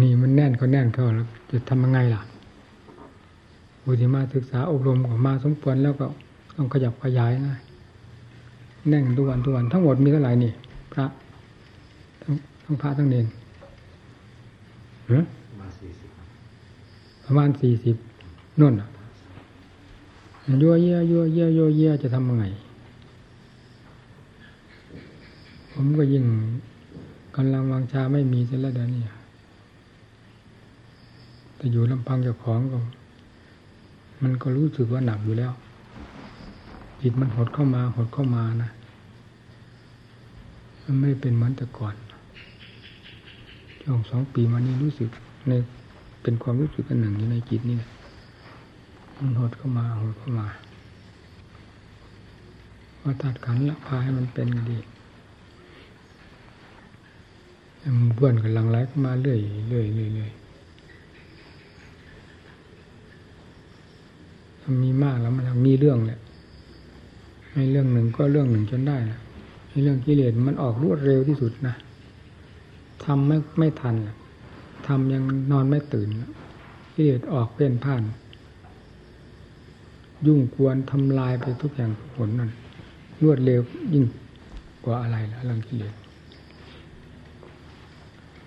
นี่มันแน่นเขาแน่นเขาแล้ว จะทำยังไงล่ะบุตรมาศึกษาอบรมของมาสมควรแล้วก็ต้องขยับขยายนะแน่นทุกวันทุกวันทั้งหมดมีเท่าไหร่นี่ พระทั้งทั้งพระทั้งเนนมาสี่สิบประมาณสี่สิบนุ่นอะยัวเยี่ยยัวเยี่ยยัวเยี่ยจะทำยังไง ผมก็ยิ่งกำลังวังชาไม่มีเสียแล้วเดี๋ยวนี้ แต่อยู่ลำพังเจ้าของก็ มันก็รู้สึกว่าหนักอยู่แล้ว จิตมันหดเข้ามาหดเข้ามานะ มันไม่เป็นเหมือนแต่ก่อนช่วงสองปีมานี้รู้สึกในเป็นความรู้สึกอันหนึ่งอยู่ในจิตนี่แหละมันหดเข้ามาหดเข้ามาว่าตัดขันละพาให้มันเป็นก็ดีมันเพื่อนกันลังไหลเข้ามาเรื่อยเรื่อยเรื่อยเรื่อย มีมากแล้วมันมีเรื่องแหละในเรื่องหนึ่งก็เรื่องหนึ่งจนได้นะในเรื่องกิเลสมันออกรวดเร็วที่สุดนะทำไม่ไม่ทันทำยังนอนไม่ตื่นกิเลสออกเป็นผ่าน ยุ่งกวนทำลายไปทุกอย่างผลนั่นรวดเร็วยิ่งกว่าอะไรละเรื่องกิเลส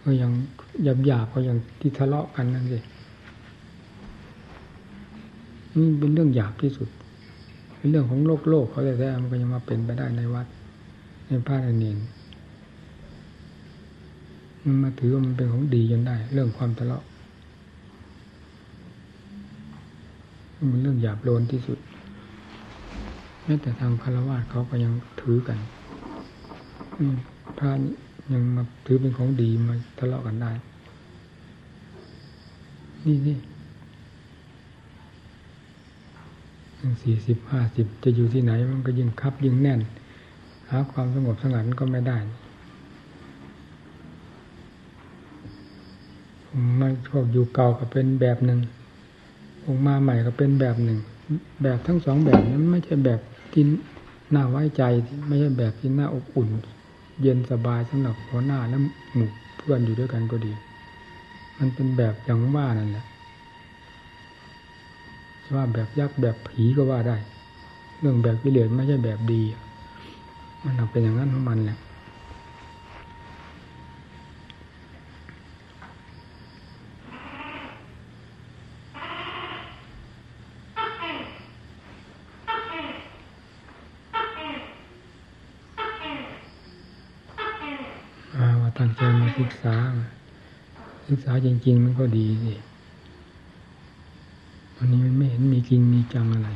ก็ยังหยาบหยาบก็ยังที่ทะเลาะกันนั่นสิ นี่เป็นเรื่องหยาบที่สุด เป็นเรื่องของโลกโลกเขาแต่ๆมันก็ยังมาเป็นไปได้ในวัด ในพระในเนรมันมาถือว่ามันเป็นของดีจนได้ เรื่องความทะเลาะมันเรื่องหยาบโลนที่สุดแม้แต่ทางคารวะเขาก็ยังถือกันพระยังมาถือเป็นของดีมาทะเลาะกันได้ นี่นี่ยัง สี่สิบห้าสิบจะอยู่ที่ไหนมันก็ยิ่งคับยิ่งแน่น หาความสงบสงัดก็ไม่ได้มันพวกอยู่เก่าก็เป็นแบบหนึ่งองมาใหม่ก็เป็นแบบหนึ่ง แบบทั้งสองแบบนั้นไม่ใช่แบบที่น่าไว้ใจ ไม่ใช่แบบที่น่าอบอุ่น เย็นสบายสำหรับหัวหน้าและหมู่เพื่อนอยู่ด้วยกันก็ดี มันเป็นแบบอย่างว่านั่นแหละ ว่าแบบยักษ์แบบผีก็ว่าได้ เรื่องแบบวิเลศไม่ใช่แบบดี มันเป็นอย่างนั้นของมันแหละว่าตั้งใจมาศึกษา ศึกษาจริง ๆ มันก็ดีสิ วันนี้ไม่เห็นมีจริงมีจังอะไร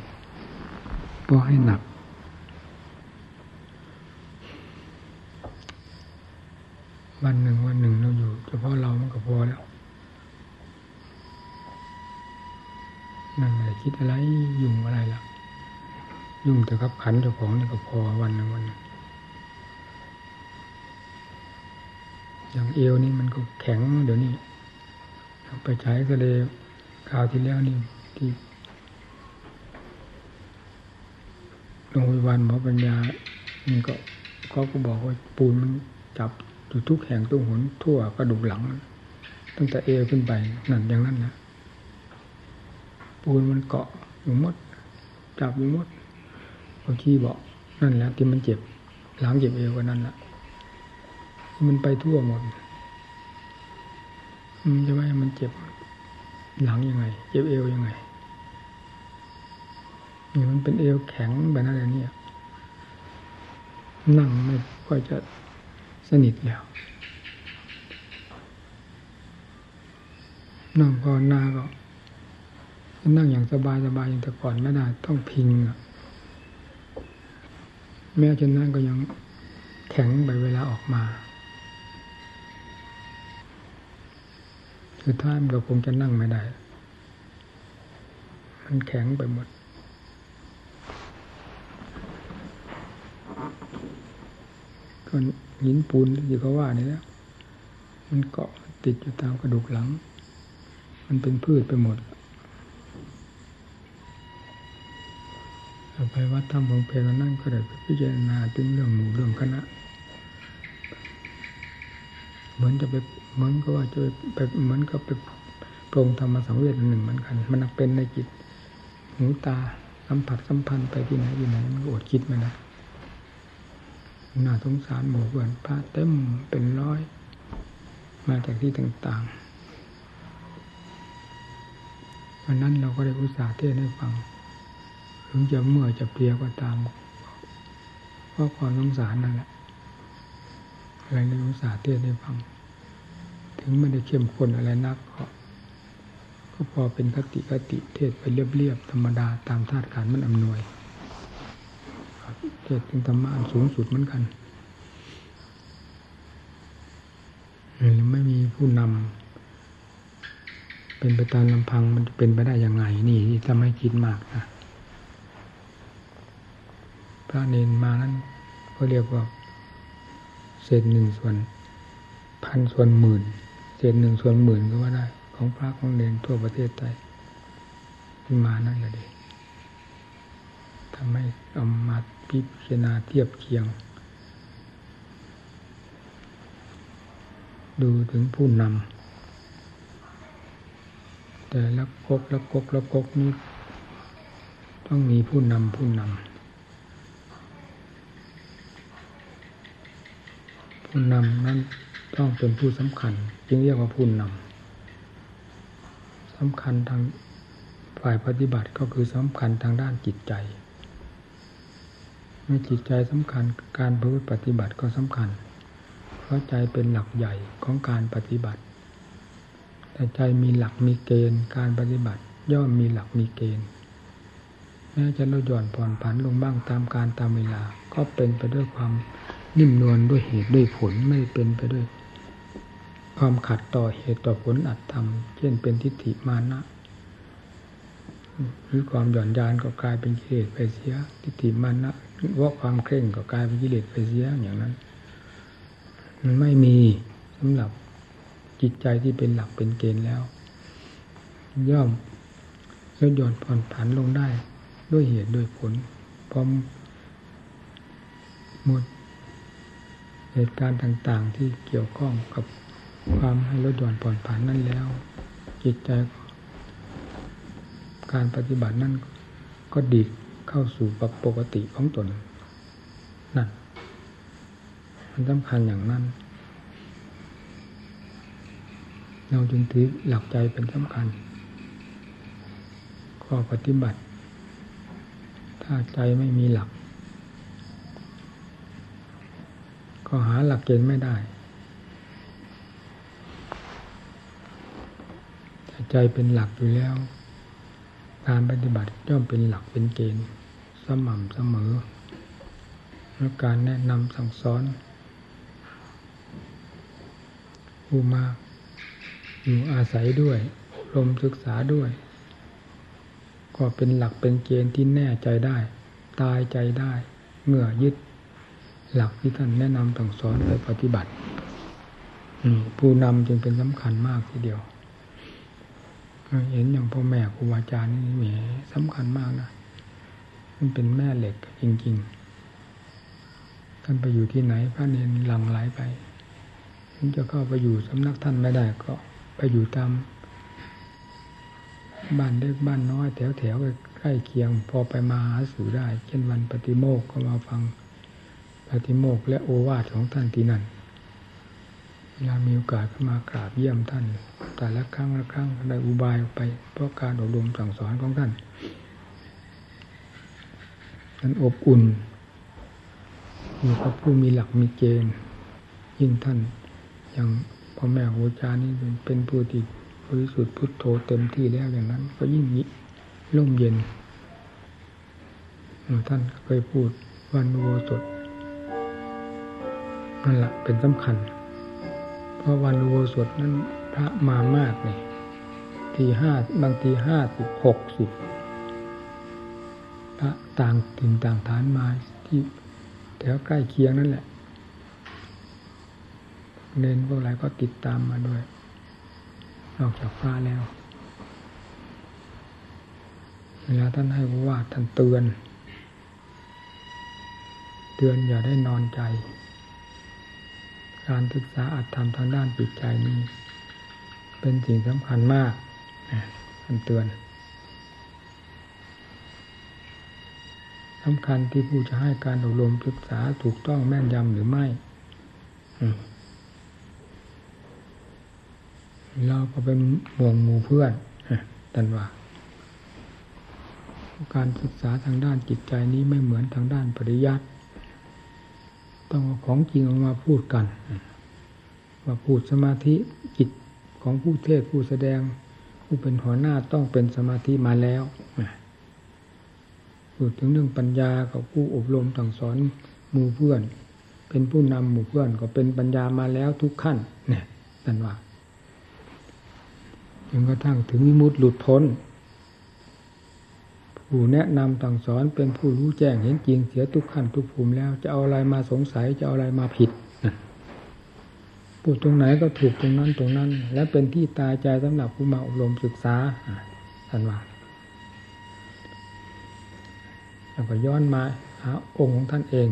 ก็ให้หนัก วันหนึ่งวันหนึ่งเราอยู่เฉพาะเรามันก็พอแล้วนั่นแหละคิดอะไรยุ่งอะไรล่ะ ยุ่งแต่กับขันเจ้าของนี่ก็พอวันหนึ่งวันหนึ่งอย่างเอวนี่มันก็แข็งเดี๋ยวนี้ไปใช้ทะเลคราวที่แล้วนี่ ที่โรงพยาบาลหมอปัญญานี่ก็เขาก็บอกว่าปูนมันจับอยู่ทุกแห่งตุ้งหนทั่วกระดูกหลัง ตั้งแต่เอวขึ้นไปนั่นอย่างนั้นนะปูนมันเกาะอยู่มด จับอยู่มดบางทีบอกนั่นแหละที่มันเจ็บหลังเจ็บเอวก็นั่นแหละมันไปทั่วหมดมันจะไม่มันเจ็บหลังยังไง เจ็บเอวยังไง นี่มันเป็นเอวแข็งแบบนั้นเนี่ย นั่งไม่ค่อยจะสนิทแล้วนั่งพอหน้าก็นั่งอย่างสบายสบายอย่างแต่ก่อนไม่ได้ ต้องพิงอะแม้จนนั้นก็ยังแข็งไปเวลาออกมาคือท่านเราคงจะนั่งไม่ได้ มันแข็งไปหมดก็ หินปูนที่เขาว่านี่แล้วมันเกาะติดอยู่ตามกระดูกหลัง มันเป็นพืชไปหมดไปวัดทำของเพลงนั่งก็ได้พิจารณาถึงเรื่องหมู่เรื่องคณะ เหมือนจะไปเหมือนก็ว่าจะไปเหมือนกับไปปรงธรรมสังเวชหนึ่งเหมือนกัน มันเป็นในจิตหูตาสัมผัสสัมพันธ์ไปที่ไหนที่ไหนมันอดคิดไม่ได้ น่าสงสารหมู่เพื่อนพระเต็มเป็นร้อย มาจากที่ต่างๆวันนั้นเราก็ได้อุตส่าห์เทศให้ฟัง ถึงจะเมื่อจะเปลียก็ตามเพราะความสงสารนั่นแหละอะไรในอุตส่าห์เทศให้ฟัง ถึงไม่ได้เข้มข้นอะไรนักก็ก็พอเป็นคติคติเทศไปเรียบๆธรรมดาตามธาตุการมันอำนวย เทศถึงธรรมะอันสูงสุดเหมือนกันหรือไม่มีผู้นำเป็นไปตามลำพังมันจะเป็นไปได้อยังไงนี่ทำให้คิดมากนะพระเนนมานั้นก็เรียกว่าเศษหนึ่งส่วนพันส่วนหมื่นเศษหนึ่งส่วนหมื่นก็ว่าได้ ของพระของเนนทั่วประเทศไทยที่มานั่นแหละดี ทำให้เอามาพิจารณาเทียบเคียง ดูถึงผู้นำแต่ละกกละกกละกกนี้ต้องมีผู้นำผู้นำผู้นำนั้นต้องเป็นผู้สำคัญ จึงเรียกว่าผู้นำสำคัญทางฝ่ายปฏิบัติก็คือสำคัญทางด้านจิตใจ มื่อจิตใจสำคัญการพฤติปฏิบัติก็สำคัญ เพราะใจเป็นหลักใหญ่ของการปฏิบัติ แต่ใจมีหลักมีเกณฑ์ การปฏิบัติย่อมมีหลักมีเกณฑ์แม้จะลดหย่อนผ่อนผันลงบ้างตามการตามเวลา ก็เป็นไปด้วยความนิ่มนวลด้วยเหตุด้วยผลไม่เป็นไปด้วย ความขัดต่อเหตุต่อผลอัตธรรม เช่นเป็นทิฏฐิมานะหรือความหย่อนยานก็กลายเป็นกิเลสไปเสียทิฏฐิมานะ ว่าความเคร่งก็กลายเป็นกิเลสไปเสียอย่างนั้น มันไม่มีสำหรับจิตใจที่เป็นหลักเป็นเกณฑ์แล้ว ย่อมลดหย่อนผ่อนผันลงได้ ด้วยเหตุด้วยผลพร้อมหมดเหตุการณ์ต่างๆที่เกี่ยวข้องกับความให้ลดหย่อนผ่อนผันนั่นแล้ว จิตใจการปฏิบัตินั่นก็ดี เข้าสู่ปกติของตนนั่นมันสำคัญอย่างนั้น เราจึงถือหลักใจเป็นสำคัญข้อปฏิบัติ ถ้าใจไม่มีหลัก ก็หาหลักเกณฑ์ไม่ได้แต่ใจเป็นหลักอยู่แล้ว การปฏิบัติย่อมเป็นหลักเป็นเกณฑ์สม่ำเสมอและการแนะนำสั่งสอนผู้มาอยู่อาศัยด้วยลมศึกษาด้วย ก็เป็นหลักเป็นเกณฑ์ที่แน่ใจได้ ตายใจได้เมื่อยึดหลักที่ท่านแนะนำต่งสอนไปปฏิบัติผู้นำจึงเป็นสำคัญมากทีเดียว เห็นอย่างพ่อแม่ครูอาจารย์นี่แหมสำคัญมากนะมันเป็นแม่เหล็กจริง ๆ ท่านไปอยู่ที่ไหนพระเนรหลังไหลไปถึงจะเข้าไปอยู่สำนักท่านไม่ได้ก็ไปอยู่ตามบ้านเล็กบ้านน้อยแถวแถวใกล้เคียง พอไปมาหาสู่ได้ เช่นวันปฏิโมกก็มาฟังปฏิโมกและโอวาทของท่านที่นั่น เวลามีโอกาสก็มากราบเยี่ยมท่าน แต่ละครั้งละครั้งได้อุบายไปเพราะการอบรมสั่งสอนของท่านนั้นอบอุ่นอยู่กับผู้มีหลักมีเกณฑ์ยิ่งท่านอย่างพ่อแม่ครูอาจารย์นี่เป็นผู้ที่บริสุทธิ์พุทโธเต็มที่แล้วอย่างนั้น ก็ยิ่งร่มเย็น ท่านเคยพูดวันโวสดนั่นแหละเป็นสำคัญ เพราะวันอุโบสถนั้นพระมามากเนี่ยทีห้าบางทีห้าสิบหกสิบพระต่างถิ่นต่างฐานมาที่แถวใกล้เคียงนั่นแหละ เน้นพวกอะไรก็ติดตามมาด้วย นอกจากพระแล้ว เวลาท่านให้ว่าท่านเตือน เตือนอย่าได้นอนใจ การศึกษาอัตธรรมทางด้านจิตใจนี้ เป็นสิ่งสำคัญมากท่านเตือนสำคัญที่ผู้จะให้การอบรมศึกษาถูกต้องแม่นยำหรือไม่เราก็เป็นห่วงหมู่เพื่อนตันว่า การศึกษาทางด้านจิตใจนี้ไม่เหมือนทางด้านปริยัติ ต้องเอาของจริงออกมาพูดกันว่าพูดสมาธิจิตของผู้เทศผู้แสดง ผู้เป็นหัวหน้าต้องเป็นสมาธิมาแล้วพูดถึงเรื่องปัญญากับผู้อบรมสั่งสอนหมู่เพื่อน เป็นผู้นำหมู่เพื่อนก็เป็นปัญญามาแล้วทุกขั้นเนี่ยนั่นว่าจนกระทั่งถึงมิมุติหลุดพ้น ผู้แนะนำสั่งสอนเป็นผู้รู้แจ้งเห็นจริงเสียทุกขั้นทุกภูมิแล้วจะเอาอะไรมาสงสัยจะเอาอะไรมาผิดพูดตรงไหนก็ถูกตรงนั้นตรงนั้น และเป็นที่ตายใจสำหรับผู้มาอบรมศึกษาท่านว่าแล้วก็ย้อนมาหาองค์ของท่านเอง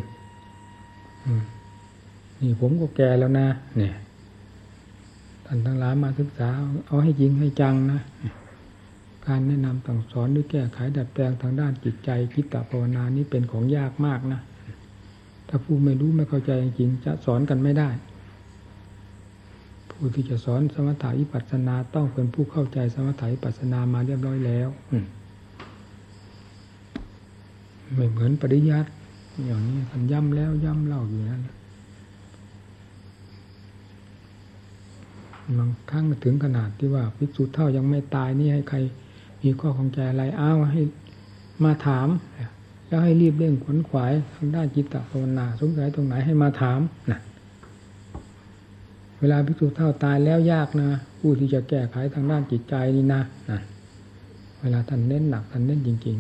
นี่ผมก็แก่แล้วนะ เนี่ยท่านทั้งหลายมาศึกษา เอาให้จริงให้จังนะ การแนะนำต่งสอนหรือแก้ไขดัดแปลงทางด้านจิตใจจิตตภาวนานี้เป็นของยากมากนะ ถ้าผู้ไม่รู้ไม่เข้าใจจริงจะสอนกันไม่ได้ ผู้ที่จะสอนสมถะวิปัสสนาต้องเป็นผู้เข้าใจสมถะวิปัสสนามาเรียบร้อยแล้วไม่เหมือนปริยัติอย่างนี้ท่านย้ำแล้วย้ำเล่าอยู่นั่นบางครั้งถึงขนาดที่ว่าพิสูจน์เท่ายังไม่ตายนี่ให้ใคร มีข้อของใจอะไรอ้าวให้มาถาม แล้วให้รีบเร่งขวนขวายทางด้านจิตตภาวนาสงสัยตรงไหนให้มาถามนะเวลาพิสูจน์เท่าตายแล้วยากนะผู้ที่จะแก้ไขทางด้านจิตใจนี่นะนะเวลาท่านเน้นหนักท่านเน้นจริง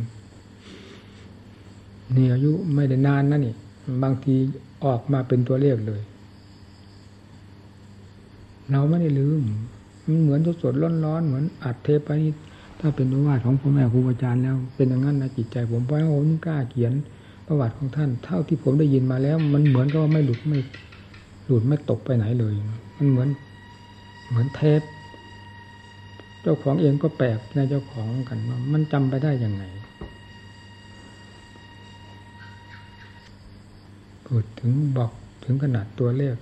ๆนี่อายุไม่ได้นานนะนี่ บางทีออกมาเป็นตัวเลขเลย เราไม่ได้ลืมมันเหมือนสดๆร้อนๆเหมือนอัดเทปไปนี่ ถ้าเป็นประวัติของพ่อแม่ครูอาจารย์แล้ว เป็นอย่างนั้นนะจิตใจผมเพราะผมกล้าเขียนประวัติของท่าน เท่าที่ผมได้ยินมาแล้ว มันเหมือนกับว่าไม่หลุดไม่หลุดไม่ตกไปไหนเลย มันเหมือนเหมือนเทป เจ้าของเองก็แปลกในเจ้าของกันว่ามันจำไปได้ยังไงพูดถึงบอกถึงขนาดตัวเลข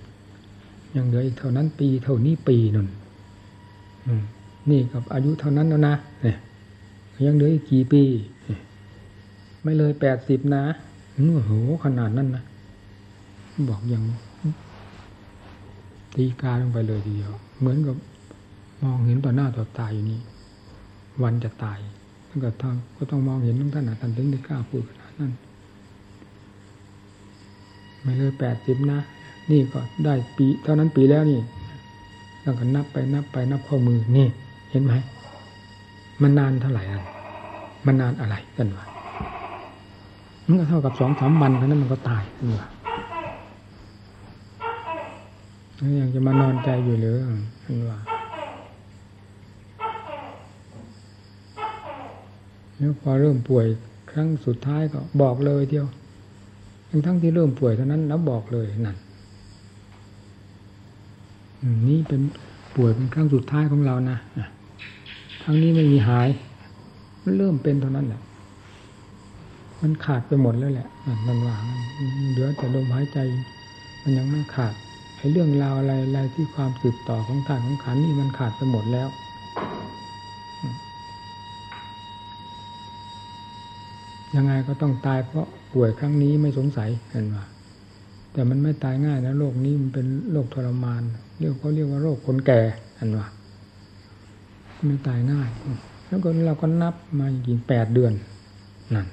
ยังเหลืออีกเท่านั้นปีเท่านี้ปีนั่น นี่กับอายุเท่านั้นแล้วนะเนี่ยยังเหลืออีกกี่ปี ไม่เลยแปดสิบนะโอ้โหขนาดนั้นนะบอกยังตีกาลงไปเลยทีเดียว เหมือนกับมองเห็นต่อหน้าต่อตาอยู่นี่ วันจะตายถ้าเกิดทางก็ต้องมองเห็นทั้งท่านท่านถึงได้กล้าพูดขนาดนั้น ไม่เลยแปดสิบนะ นี่ก็ได้ปี เท่านั้นปีแล้วนี่แล้วก็นับไปนับไปนับข้อมือนี่ เห็นไหมมันนานเท่าไหร่อะมันนานอะไรกันวะมันก็เท่ากับสองสามวันเท่านั้นมันก็ตายกันวะแล้วยังจะมานอนใจอยู่หรือกันวะแล้วพอเริ่มป่วยครั้งสุดท้ายก็บอกเลยเดียวทั้งทั้งที่เริ่มป่วยเท่านั้นแล้วบอกเลยนั่นนี่เป็นป่วยเป็นครั้งสุดท้ายของเรานะ ครั้งนี้ไม่มีหาย มันเริ่มเป็นเท่านั้นแหละ มันขาดไปหมดแล้วแหละมันว่างเหลือแต่ลมหายใจ มันยังไม่ขาดไอ้เรื่องราวอะไรอะไรที่ความสืบต่อของธาตุของขันนี่มันขาดไปหมดแล้วยังไงก็ต้องตายเพราะป่วยครั้งนี้ไม่สงสัยเห็นว่าแต่มันไม่ตายง่ายนะโรคนี้มันเป็นโรคทรมานเรียกเขาเรียกว่าโรคคนแก่อันว่า ไม่ตายง่าย แล้วก็เราก็นับมาอีกแปดเดือนนั่น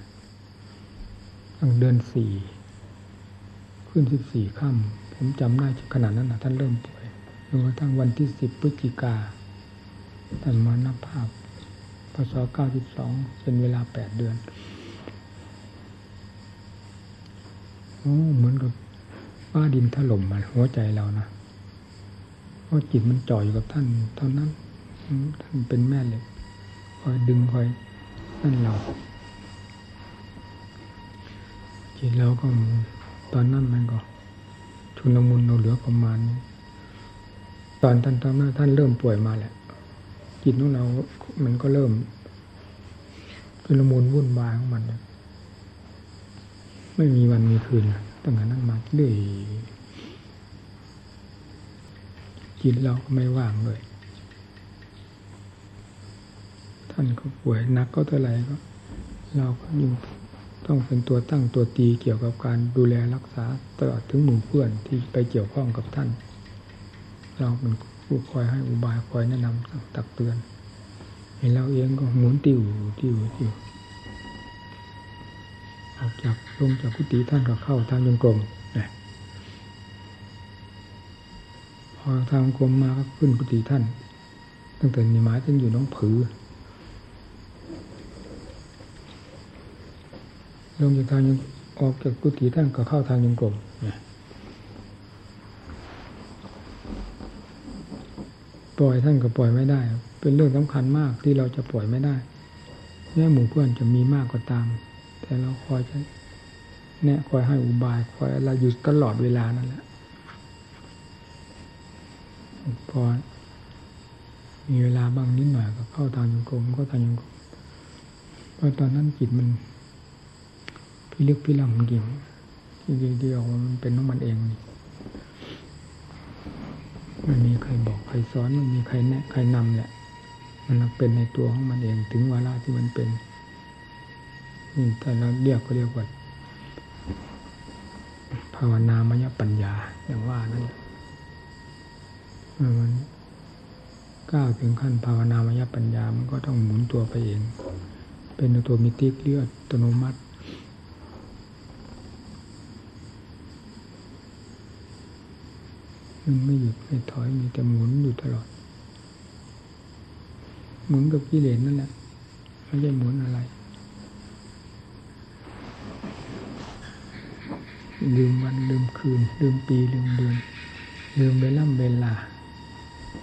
ตั้งเดือนสี่ขึ้นสิบสี่ค่ำผมจำได้ขนาดนั้นนะท่านเริ่มป่วยจนกระทั่งวันที่สิบพฤศจิกาท่านมานับภาพพศเก้าสิบสองเป็นเวลาแปดเดือนโอ้เหมือนกับฟ้าดินถล่มมาหัวใจเรานะเพราะจิตมันจ่ออยู่กับท่านเท่านั้น ท่านเป็นแม่เหล็กคอยดึงคอยนั่นเราจิตเราก็ตอนนั้นมันก็ ชุนลมุนเราเหลือประมาณตอนท่านตอนนั้นท่านเริ่มป่วยมาแหละจิตของเรา มันก็เริ่มชุลมุนวุ่นวายของมันไม่มีวันมีคืนตั้งแต่นั้นมาเรื่อยจิตเราก็ไม่ว่างเลย ท่านก็ป่วยนักก็เท่าไหร่ก็ เราก็ยิ่งต้องเป็นตัวตั้งตัวตีเกี่ยวกับการดูแลรักษาตลอดถึงหมู่เพื่อนที่ไปเกี่ยวข้องกับท่าน เราเป็นผู้คอยให้อุบายคอยแนะนำตักเตือนเห็นเราเองก็หมุนติวติวติวออกจากลงจากกุฏิท่านก็เข้าทางยงกลมพอทางกลมมาก็ขึ้นกุฏิท่าน ตั้งแต่มีหมายท่านอยู่น้องผือ ลงจากทางยังออกจากกุฏิท่านก็เข้าทางยังกลมปล่อยท่านก็ปล่อยไม่ได้ เป็นเรื่องสำคัญมากที่เราจะปล่อยไม่ได้แม้หมู่เพื่อนจะมีมากก็ตาม แต่เราคอยจะแนะคอยให้อุบายคอยอะไรอยู่ตลอดเวลานั่นแหละพอมีเวลาบางนิดหน่อยก็เข้าทางยงกลมก็ทางยงกลมเพราะตอนนั้นจิตมัน พิลึกพิลั่งจริงจริงเดียวมันเป็นของมันเองนี่มันมีใครบอกใครสอนมันมีใครแนะใครนำแหละมันเป็นในตัวของมันเองถึงเวลาที่มันเป็นนี่แต่เราเรียกก็เรียกว่าภาวนามยปัญญาอย่างว่านั่นมันก้าวถึงขั้นภาวนามยปัญญามันก็ต้องหมุนตัวไปเอง เป็นตัวมิติเลือดอัตโนมัติ มันไม่หยุดไม่ถอยมีแต่หมุนอยู่ตลอด หมุนกับกิเลสนั่นแหละไม่ใช่หมุนอะไรลืมวันลืมคืน ลืมปีลืมเดือนลืมเวลาเวลา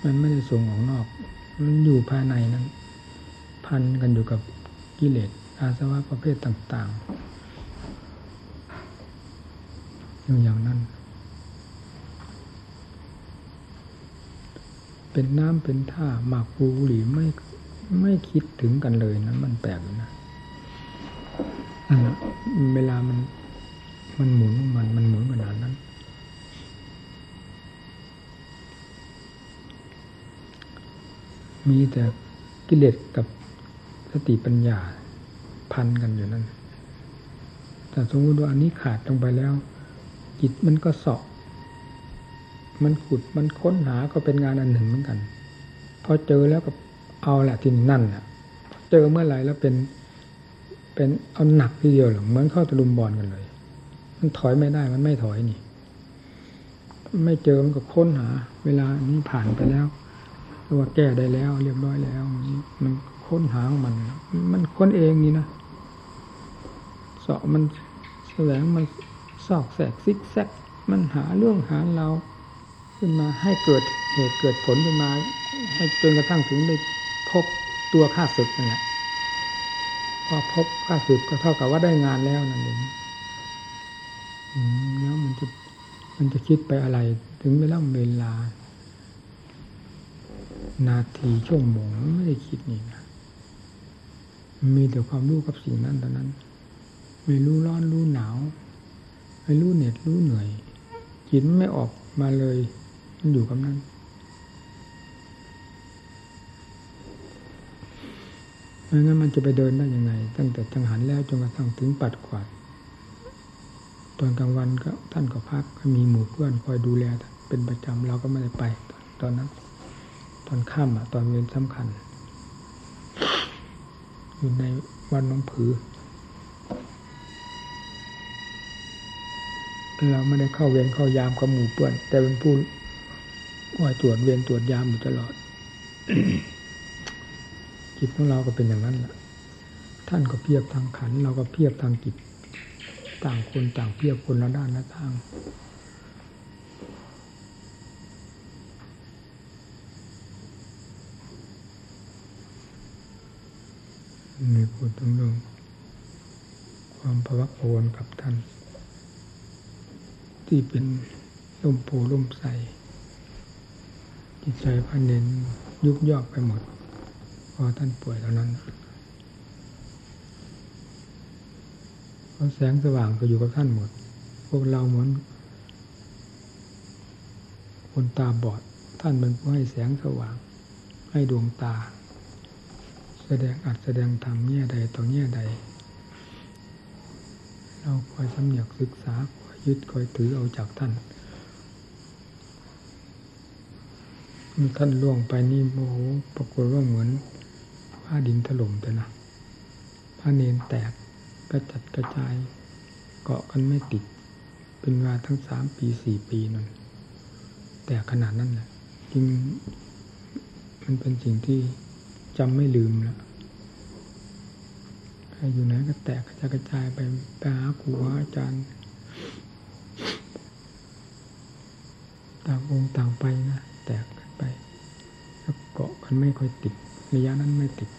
มันไม่ได้ส่งออกนอก มันอยู่ภายในนั้น พันกันอยู่กับกิเลสอาสวะประเภทต่าง ๆ อยู่อย่างนั้น เป็นน้ำเป็นท่าหมากปูหรือไม่ไม่คิดถึงกันเลยนะมันแปลกนะเวลามัน มันหมุนมันมันหมุนขนาดนั้น มีแต่กิเลสกับสติปัญญาพันกันอยู่นั่นแต่สมมติว่าอันนี้ขาดลงไปแล้ว จิตมันก็สอบ มันขุดมันค้นหาก็เป็นงานอันหนึ่งเหมือนกันพอเจอแล้วก็เอาแหละที่นั่นน่ะ เจอเมื่อไหร่แล้วเป็น เป็นเอาหนักทีเดียวหรอเหมือนเข้าตะลุมบอลกันเลย มันถอยไม่ได้มันไม่ถอยนี่ ไม่เจอมันก็ค้นหา เวลานี้ผ่านไปแล้วว่าแก้ได้แล้ว เรียบร้อยแล้ว มันค้นหาของมัน มันค้นเองนี่นะเสาะมันแสวงมันซอกแสกซิกแซกมันหาเรื่องหาเรา ขึ้นมา ให้เกิดเหตุเกิดผลขึ้นมา ให้จนกระทั่งถึงได้พบตัวข้าศึกนั่นแหละพอพบข้าศึกก็เท่ากับว่าได้งานแล้วนั่นเองแล้วมันจะมันจะคิดไปอะไร ถึงเวลาเวลา นาทีชั่วโมงไม่ได้คิดนี่นะมีแต่ความรู้กับสิ่งนั้นเท่านั้น ไม่รู้ร้อนรู้หนาว ไม่รู้เหน็ดรู้เหนื่อยจิตไม่ออกมาเลย อยู่กับนั้น ไม่งั้นมันจะไปเดินได้ยังไง ตั้งแต่จังหันแล้วจนกระทั่งถึงปัดขวาดตอนกลางวันก็ท่านก็พักมีหมู่เพื่อนคอยดูแลเป็นประจำเราก็ไม่ได้ไป ตอนนั้น ตอนค่ำอะ ตอนเวรสำคัญ อยู่ในวันน้องผือเราไม่ได้เข้าเวรเข้ายามกับหมู่เพื่อน แต่เป็นผู้ คอยตรวจเวรตรวจยามอยู่ตลอด จิตของเราก็เป็นอย่างนั้นแหละท่านก็เพียบทางขัน เราก็เพียบทางจิต ต่างคนต่างเพียบคนละด้านละทางมีพูดถึงเรื่องความภวักโวนกับท่าน ที่เป็นล่มโพล่มใส จิตใจพระเน้นยุบยอกไปหมด พอท่านป่วยเท่านั้นเพราะแสงสว่างก็อยู่กับท่านหมด พวกเราเหมือนคนตาบอด ท่านเป็นผู้ให้แสงสว่าง ให้ดวงตา แสดงอัดแสดงธรรมแง่ใดต่อแง่ใด เราคอยสำเนียกศึกษาคอยยึดคอยถือเอาจากท่าน ท่านล่วงไปนี่โอ้โหปรากฏว่าเหมือนผ้าดินถล่มแต่นะผ้าเนนแตกกระจัดกระจาย เกาะกันไม่ติด เป็นเวลาทั้งสามปีสี่ปีนั่นแต่ขนาดนั้นแหละจริงมันเป็นสิ่งที่จำไม่ลืมแล้วอยู่ไหนก็แตกกระจายกระจายไปไปหาครูหาอาจารย์ต่างองค์ต่างไปนะแตก ไปแล้วเกาะกันไม่ค่อยติดระยะนั้นไม่ติด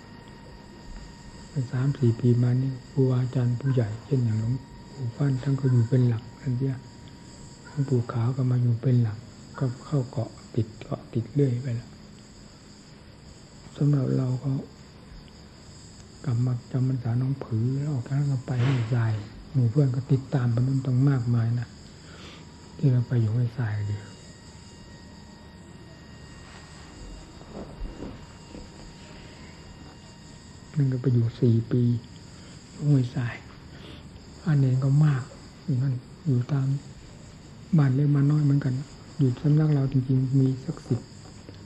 สามสี่ปีมานี่ครูอาจารย์ผู้ใหญ่เช่นอย่างหลวงปู่ฟั่นท่านก็อยู่เป็นหลักอันเดียหลวงปู่ขาวก็มาอยู่เป็นหลัก ก็เข้าเกาะติดเกาะติดเรื่อยไปแล้วสำหรับเราก็กลับมาจำพรรษาน้องผือแล้วออกากนั้นก็ไปให้ทรายหมู่เพื่อนก็ติดตามไปนู่นต้องมากมายนะที่เราไปอยู่ให้ทรายเดียว นั่นก็ไปอยู่สี่ปีห้วยทรายอันเองก็มากอยู่นั่นอยู่ตามบ้านเล็กมาน้อยเหมือนกัน อยู่สำนักเราจริงๆมีสักสิบ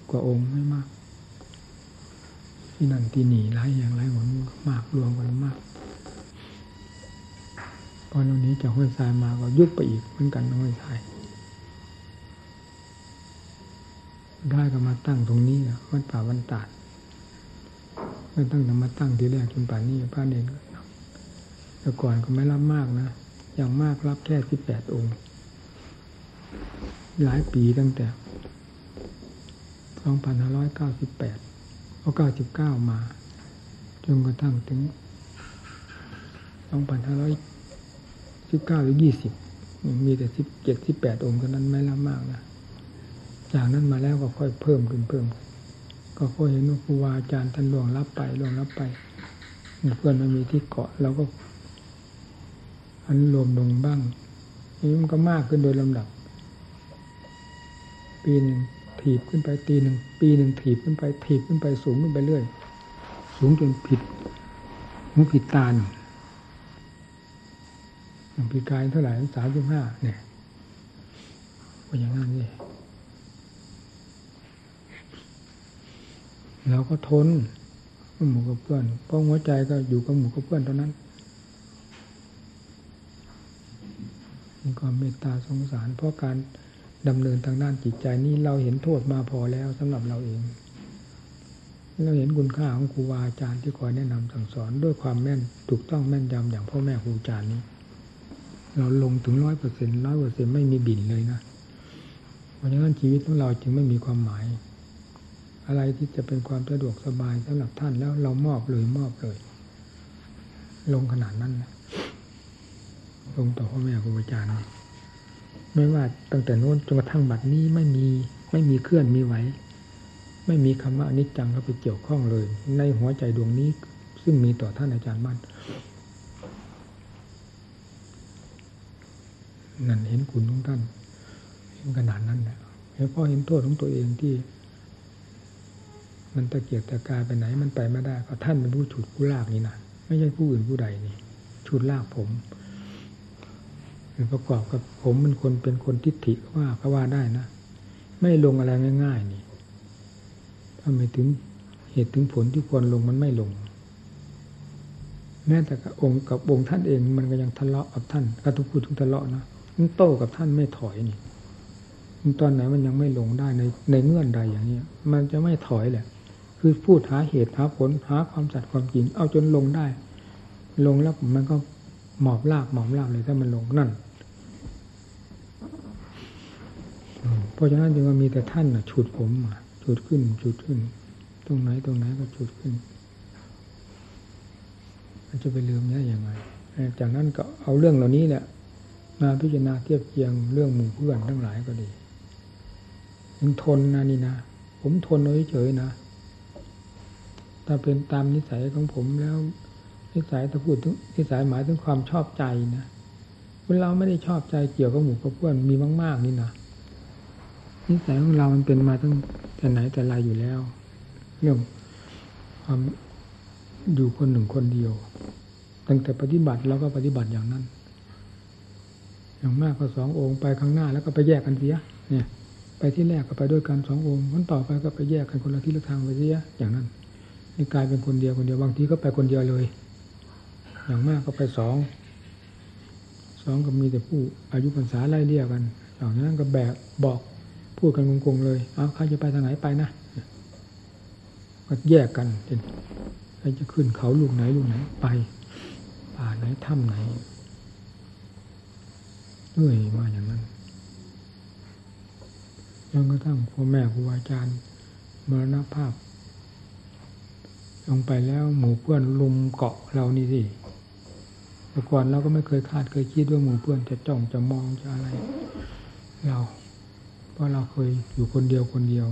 กว่าองค์ไม่มาก ที่นั่นที่นี่หลายอย่างหลายหนมากรวมกันมากพอตรงนี้จากห้วยทรายมาก็ยุบไปอีกเหมือนกันห้วยทรายได้ก็มาตั้งตรงนี้วัดป่าวันตาด ก็ตั้งแต่มาตั้งทีแรกจนป่านนี้พระเนรแต่ก่อนก็ไม่รับมากนะ อย่างมากรับแค่สิบแปดองค์ หลายปีตั้งแต่สองพันห้าร้อยเก้าสิบแปดเอาเก้าสิบเก้ามา จนกระทั่งถึงสองพันห้าร้อยสิบเก้าหรือยี่สิบมีแต่สิบเจ็ดสิบแปดองค์เท่านั้นไม่รับมากนะ จากนั้นมาแล้วก็ค่อยเพิ่มขึ้นเพิ่มขึ้น ก็พอเห็นว่าครูบาอาจารย์ท่านล่วงรับไปล่วงรับไปเพื่อนมันมีที่เกาะเราก็ อันรวมลงบ้างนี่มันก็มากขึ้นโดยลำดับ ปีหนึ่งถีบขึ้นไปตีหนึ่งปีหนึ่งถีบขึ้นไป ถีบขึ้นไปสูงขึ้นไปเรื่อย สูงจนผิดหูผิดตาหนึ่งปีกายเท่าไหร่สามสิบห้าเนี่ยก็นอย่างนั้นเลย เราก็ทนหมู่กับเพื่อนเพราะหัวใจก็อยู่กับหมู่กับเพื่อนเท่านั้น มีความเมตตาสงสาร เพราะการดำเนินทางด้านจิตใจนี้เราเห็นโทษมาพอแล้วสำหรับเราเอง เราเห็นคุณค่าของครูบาอาจารย์ที่คอยแนะนำสั่งสอนด้วยความแม่นถูกต้องแม่นยำอย่างพ่อแม่ครูอาจารย์นี้ เราลงถึงร้อยเปอร์เซ็นต์ร้อยเปอร์เซ็นต์ไม่มีบินเลยนะเพราะฉะนั้นชีวิตของเราจึงไม่มีความหมาย อะไรที่จะเป็นความสะดวกสบายสำหรับท่านแล้วเรามอบเลยมอบเลย ลงขนาดนั้นนะลงต่อพ่อแม่ครูอาจารย์ไม่ว่าตั้งแต่โน้นจนกระทั่งบัดนี้ไม่มีไม่มีเคลื่อนมีไหวไม่มีคำว่าอนิจจังเข้าไปเกี่ยวข้องเลย ในหัวใจดวงนี้ ซึ่งมีต่อท่านอาจารย์มั่นนั่นเห็นคุณของท่านเห็นขนาดนั้นแหละเห็นพ่อเห็นโทษของตัวเองที่ มันตะเกียกตะกายไปไหนมันไปไม่ได้ก็ท่านเป็นผู้ฉุดผู้ลากนี่นะไม่ใช่ผู้อื่นผู้ใดนี่ฉุดลากผมประกอบกับผมเป็นคนเป็นคนทิฏฐิว่าก็ว่าได้นะไม่ลงอะไรง่ายๆนี่ถ้าไม่ถึงเหตุถึงผลที่ควรลงมันไม่ลง แม้แต่กับองค์กับองค์ท่านเองมันก็ยังทะเลาะกับท่านก็ทุกพูดทุกทะเลาะนะมันโต้กับท่านไม่ถอยนี่ตอนไหนมันยังไม่ลงได้ในในเงื่อนใดอย่างนี้มันจะไม่ถอยแหละ คือพูดหาเหตุหาผลหาความสัตย์ความจริง เอาจนลงได้ ลงแล้วมันก็หมอบลากหมอบลากเลยถ้ามันลงนั่นเพราะฉะนั้นจึงว่ามีแต่ท่านฉุดผมมาฉุดขึ้นฉุดขึ้น ตรงไหนตรงไหนก็ฉุดขึ้นมันจะไปลืมได้ยังไงจากนั้นก็เอาเรื่องเหล่านี้แหละมาพิจารณาเทียบเคียงเรื่องหมู่เพื่อนทั้งหลายก็ดียังทนนะนี่นะ ผมทนเฉยๆนะ ถ้าเป็นตามนิสัยของผมแล้ว นิสัยถ้าพูดถึงนิสัยหมายถึงความชอบใจนะเวลาไม่ได้ชอบใจเกี่ยวกับหมู่กับเพื่อนมีมาก ๆ นี่นะนิสัยของเรามันเป็นมาตั้งแต่ไหนแต่ไรอยู่แล้ว เรื่องความอยู่คนหนึ่งคนเดียว ตั้งแต่ปฏิบัติแล้วก็ปฏิบัติอย่างนั้น อย่างมากก็สององค์ไปข้างหน้าแล้วก็ไปแยกกันเสีย เนี่ย ไปที่แรกก็ไปด้วยกันสององค์คนต่อไปก็ไปแยกกันคนละที่ละทางไปเสียอย่างนั้น นี่กลายเป็นคนเดียวคนเดียวบางทีก็ไปคนเดียวเลย อย่างมากก็ไปสองสองก็มีแต่ผู้อายุพรรษาไล่เลี่ยกันอย่างนั้นก็แบบบอกพูดกันงงๆเลยเอาใครจะไปทางไหนไปนะก็แยกกันเป็นใครจะขึ้นเขาลูกไหนลูกไหนไปป่าไหนถ้ำไหนเรื่อยมาอย่างนั้นจนกระทั่งพ่อแม่ครูอาจารย์มรณภาพ ลงไปแล้วหมู่เพื่อนลุมเกาะเรานี่สิแต่ก่อนเราก็ไม่เคยคาดเคยคิดว่าหมู่เพื่อนจะจ้องจะมองจะอะไร เรา เพราะเราเคยอยู่คนเดียวคนเดียว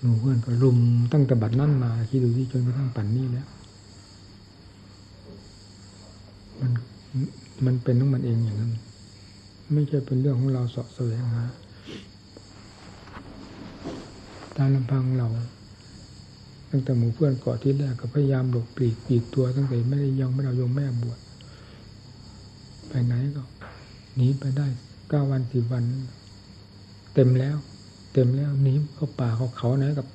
หมู่เพื่อนก็รุมตั้งแต่บัดนั้นมาคิดดูที่จนกระทั่งปั่นนี้แล้วมันมันเป็นของมันเองอย่างนั้น ไม่ใช่เป็นเรื่องของเราเสาะแสวงหา ตามลำพังเราตั้งแต่หมู่เพื่อนเกาะที่แรกก็พยายามหลบปลีกปีกตัวตั้งแต่ไม่ได้ยังไม่เอายมแม่บวชไปไหนก็หนีไปได้เก้าวันสิบวัน เต็มแล้ว เต็มแล้วหนีเข้าป่าเขาเขาไหนกับ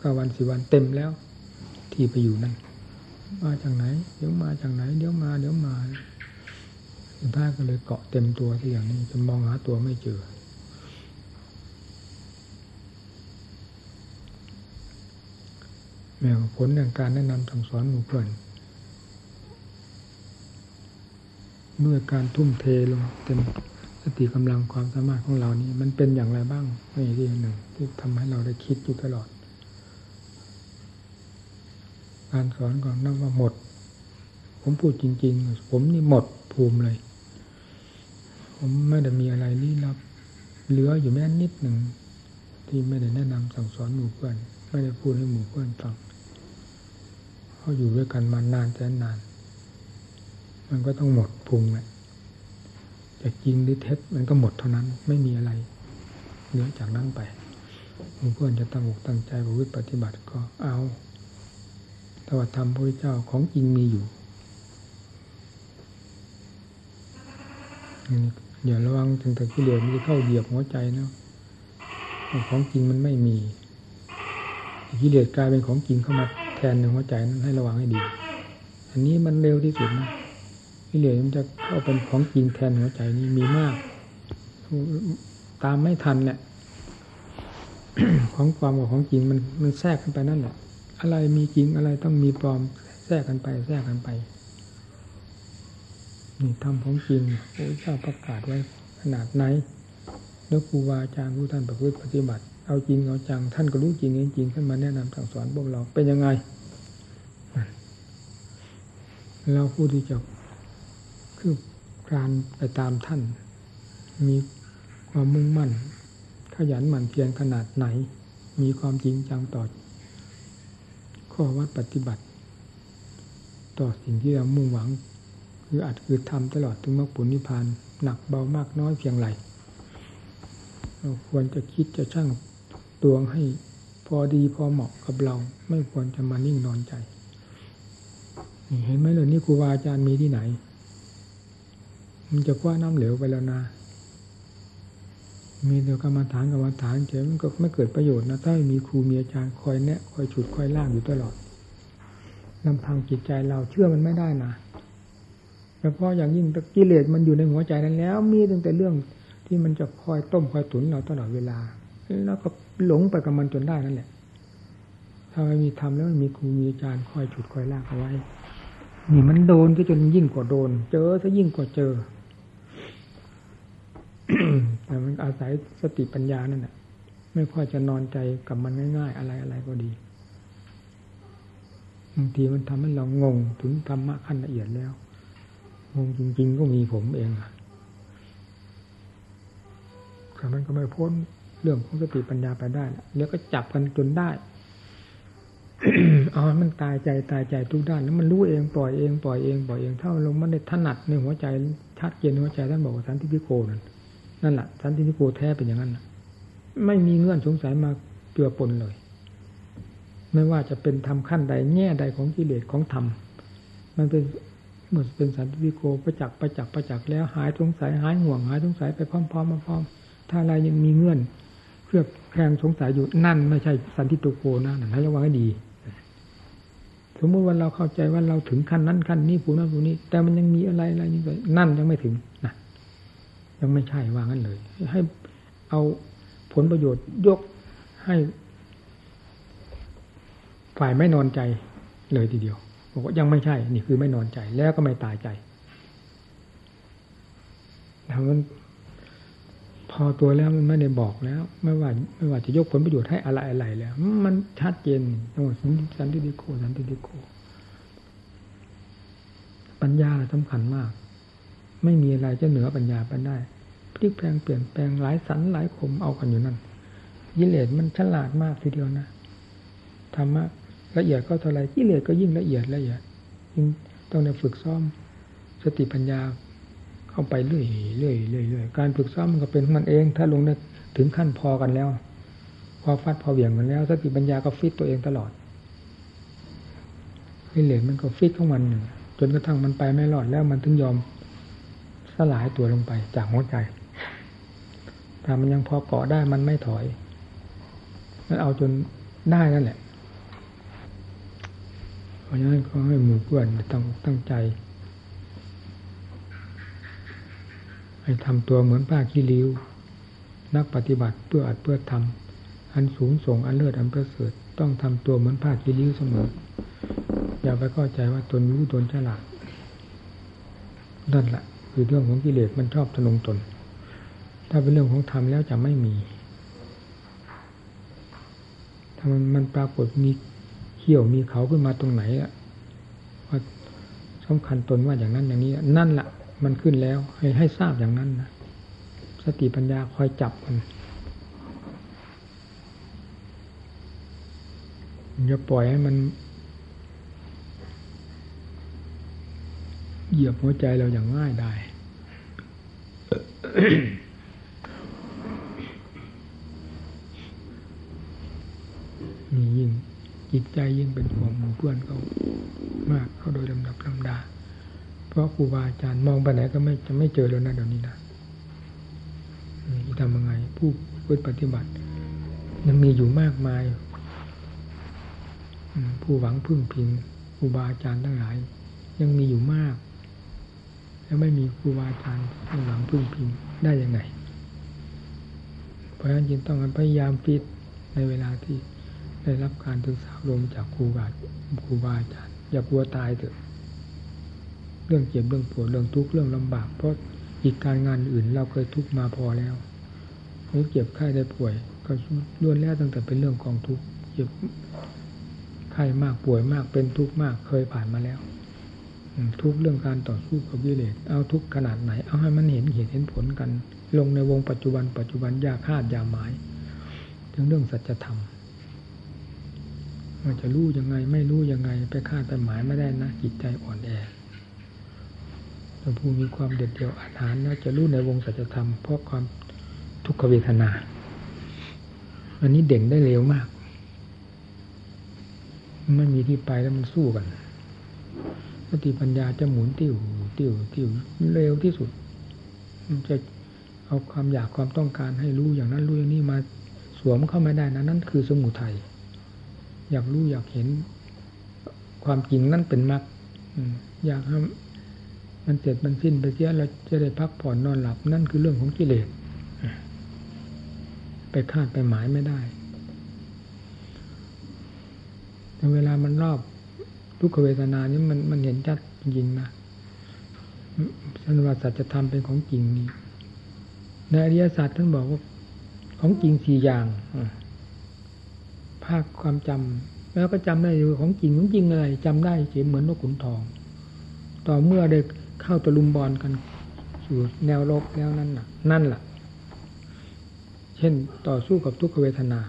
เก้าวันสิบวันเต็มแล้ว ที่ไปอยู่นั่นมาจากไหน เดี๋ยวมาจากไหน เดี๋ยวมาเดี๋ยวมาสุดท้ายก็เลยเกาะเต็มตัวที่อย่างนี้จะมองหาตัวไม่เจอ แม้ผลแห่งการแนะนำสั่งสอนหมู่เพื่อนด้วยการทุ่มเทลงเต็มสติกำลังความสามารถของเรานี่มันเป็นอย่างไรบ้างไม่ที่หนึ่งที่ทำให้เราได้คิดอยู่ตลอด การสอนก่อนนั่งว่าหมด ผมพูดจริง ๆ ผมนี่หมดภูมิเลย ผมไม่ได้มีอะไรลี้ลับ เหลืออยู่แม้นิดหนึ่งที่ไม่ได้แนะนำสั่งสอนหมู่เพื่อน ไม่ได้พูดให้หมู่เพื่อนฟัง เขาอยู่ด้วยกันมานานแสนนาน มันก็ต้องหมดพุงแหละจะจริงหรือเท็จมันก็หมดเท่านั้นไม่มีอะไรเหนือจากนั้นไปเพื่อนจะตั้งอกตั้งใจประพฤติปฏิบัติก็เอาแต่ว่าธรรมพระเจ้าของจริงมีอยู่อย่าระวังถึงแต่กิเลสมันจะเข้าเหยียบหัวใจนะของจริงมันไม่มีกิเลสกลายเป็นของจริงเข้ามา แทนในหัวใจนั้นให้ระวังให้ดี อันนี้มันเร็วที่สุดนะกิเหลสมันจะเข้าเป็นของจริงแทนหัวใจนี้มีมาก ตามไม่ทันแหละของความกับของจริงมันมันแทรกขึ้นไปนั่นแหละอะไรมีจริงอะไรต้องมีปลอมแทรกกันไป แทรกกันไปนี่ทำของจริงพระเจ้าประกาศไว้ขนาดไหนแล้วครูบาอาจารย์ผู้ท่านประพฤติปฏิบัติ เอาจริงเอาจัง ท่านก็รู้จริงจริงขึ้นมาแนะนำสั่งสอนพวกเราเป็นยังไง เราผู้ที่จะคือการไปตามท่าน มีความมุ่งมั่น ขยันหมั่นเพียรขนาดไหน มีความจริงจังต่อข้อวัดปฏิบัติ ต่อสิ่งที่เรามุ่งหวัง คืออาจคือทำตลอดถึงมรรคผลนิพพานหนักเบามากน้อยเพียงไรเราควรจะคิดจะช่าง ตวงให้พอดีพอเหมาะกับเรา ไม่ควรจะมานิ่งนอนใจเห็นไหมเลยนี่ครูบาอาจารย์มีที่ไหน มันจะคว้าน้ำเหลวไปแล้วนะ มีแต่กรรมฐานกรรมฐานเฉยมันก็ไม่เกิดประโยชน์นะถ้ามีครูมีอาจารย์คอยแนะคอยฉุดคอยล่างอยู่ตลอดลำพังจิตใจเราเชื่อมันไม่ได้นะเฉพาะอย่างยิ่งกิเลสมันอยู่ในหัวใจนั้นแล้ว มีตั้งแต่เรื่องที่มันจะคอยต้มคอยตุ๋นเราตลอดเวลา แล้วก็หลงไปกับมันจนได้นั่นแหละ ถ้าไม่มีทำแล้วมีครูมีอาจารย์คอยฉุดคอยลากเอาไว้ นี่มันโดนก็จนยิ่งกว่าโดน เจอซะยิ่งกว่าเจอ แต่มันอาศัยสติปัญญานั่นแหละไม่ค่อยจะนอนใจกับมันง่ายๆ อะไรอะไรก็ดีบางทีมันทำให้เรางงถึงธรรมะขั้นละเอียดแล้วงงจริง ๆ ก็มีผมเองอะแต่มันก็ไม่พ้น เรื่องของสติปัญญาไปได้แล้วก็จับกันจนได้อ๋อมันตายใจตายใจทุกด้านแล้วมันรู้เองปล่อยเองปล่อยเองปล่อยเองถ้าลงมันได้ถนัดในหัวใจชัดเจนหัวใจท่านบอกว่าสันติพิโกนั่นนั่นแหละสันติพิโกแท้เป็นอย่างนั้นไม่มีเงื่อนสงสัยมาเกือปนเลย ไม่ว่าจะเป็นทำขั้นใดแง่ใดของกิเลสของธรรมมันเป็นเมื่อเป็นสันติพิโกประจักษ์ประจักษ์ประจักษ์แล้วหายสงสัยหายห่วงหายสงสัยไปพร้อมๆมาพร้อมถ้าอะไรยังมีเงื่อน เครือบแคลงสงสัยอยู่นั่นไม่ใช่สันติโกนะนั่นให้ระวังให้ดี สมมติว่าเราเข้าใจว่าเราถึงขั้นนั้นขั้นนี้ผู้นั้นผู้นี้ แต่มันยังมีอะไรอะไรนี่ก็นั่นยังไม่ถึงนะยังไม่ใช่วางนั้นเลย ให้เอาผลประโยชน์ยกให้ ฝ่ายไม่นอนใจเลยทีเดียวบอกว่ายังไม่ใช่ นี่คือไม่นอนใจแล้วก็ไม่ตายใจทำมัน อตัวแล้วมันไม่ได้บอกแล้ว ไม่ว่าไม่ว่าจะยกผลประโยชน์ให้อะไรอะไรแล้ว มันชัดเจนจังหวะสันติดิโกสันติดิโก ปัญญาสำคัญมาก ไม่มีอะไรจะเหนือปัญญาไปได้พลิกแปลงเปลี่ยนแปลงหลายสันหลายคมเอากันอยู่นั่นยิเลสมันฉลาดมากทีเดียวนะธรรมะละเอียดก็เท่าไรกิเลสก็ยิ่งละเอียดละเอียดยิ่งต้องได้ฝึกซ้อมสติปัญญา เข้าไปเรื่อยเรื่อยเรื่อยเรื่อยการฝึกซ้อมมันก็เป็นมันเอง ถ้าลงได้ถึงขั้นพอกันแล้ว พอฟัดพอเหวี่ยงกันแล้วสติปัญญาก็ฟิตตัวเองตลอดกิเลสมันก็ฟิตของมันจนกระทั่งมันไปไม่รอดแล้วมันถึงยอมสลายตัวลงไปจากหัวใจถ้ามันยังพอเกาะได้มันไม่ถอยมันเอาจนได้นั่นแหละ เพราะฉะนั้นก็ให้หมู่เพื่อนตั้งตั้งใจให้ ทำตัวเหมือนป้าขี้ริ้ว นักปฏิบัติเพื่ออัดเพื่อทำอันสูงส่งอันเลิศอันประเสริฐต้องทำตัวเหมือนผ้าขี้ริ้วเสมอ อย่าไปเข้าใจว่าตนรู้ตนฉลาดนั่นแหละคือเรื่องของกิเลสมันชอบทะนงตน ถ้าเป็นเรื่องของธรรมแล้วจะไม่มี ถ้ามันมันปรากฏมีเขี้ยวมีเขาขึ้นมาตรงไหนอะว่าสำคัญตนว่าอย่างนั้นอย่างนี้ นั่นแหละ มันขึ้นแล้ว ให้ให้ทราบอย่างนั้นนะสติปัญญาคอยจับมันอย่าปล่อยให้มัน เหยียบหัวใจเราอย่างง่ายได้นี่ยิ่งจิตใจยิ่งเป็นห่วงหมู่เพื่อนเขามากเขาโดยลำดับลำดา ราะครูบาอาจารย์มองไปไหนก็ไม่จะไม่เจอแล้วนะเดี๋ยวนี้นะนี่ทำยังไง ผู้ผู้ปฏิบัติ ยังมีอยู่มากมายผู้หวังพึ่งพิงครูบาอาจารย์ทั้งหลาย ยังมีอยู่มาก แล้วไม่มีครูบาอาจารย์หวังพึ่งพิงได้ยังไง เพราะฉะนั้นจึงต้องพยายามฟิตในเวลาที่ได้รับการศึกษาลมจากครูบาครูบาอาจารย์ อย่ากลัวตายเถอะ เรื่องเจ็บเรื่องปวดเรื่องทุกข์เรื่องลำบาก เพราะอีกการงานอื่น เราเคยทุกข์มาพอแล้วหรือเจ็บไข้ได้ป่วย ก็ล้วนแล้วตั้งแต่เป็นเรื่องของทุกข์เจ็บไข้มากป่วยมากเป็นทุกข์มากเคยผ่านมาแล้วทุกเรื่องการต่อสู้กับวิเลศเอาทุกขนาดไหน เอาให้มันเห็นเหตุเห็นผลกัน ลงในวงปัจจุบันปัจจุบันยาคาดยาหมาย ถึงเรื่องสัจธรรมมันจะรู้ยังไงไม่รู้ยังไงไปคาดไปหมายไม่ได้นะจิตใจอ่อนแอ ผู้มีความเด็ดเดี่ยวอาถรรพ์แล้วจะรู้ในวงสัจธรรมเพราะความทุกขเวทนา อันนี้เด่นได้เร็วมาก ไม่มีที่ไปแล้วมันสู้กันสติปัญญาจะหมุนติ้วติ้วติ้วเร็วที่สุด มันจะเอาความอยากความต้องการให้รู้อย่างนั้นรู้อย่างนี้มาสวมเข้าไม่ได้นะนั่นคือสมุทัยอยากรู้อยากเห็น ความจริงนั่นเป็นมรรคอยากให้ มันเสร็จมันสิ้นไปเสียเราจะได้พักผ่อนนอนหลับนั่นคือเรื่องของกิเลสไปคาดไปหมายไม่ได้แต่เวลามันรอบทุกขเวทนานี้มันมันเห็นชัดจริงนะสันวัสัจธรรมเป็นของจริงนี่ในอริยศาสตร์ท่านบอกว่าของจริงสี่อย่างภาคความจำแล้วก็จำได้อยู่ของจริงของจริงอะไรจำได้เฉยเหมือนนกขุนทอง ต่อเมื่อได้ เข้าตะลุมบอลกันสู่แนวโลกแล้วนั่นน่ะ นั่นแหละเช่นต่อสู้กับทุกขเวทนา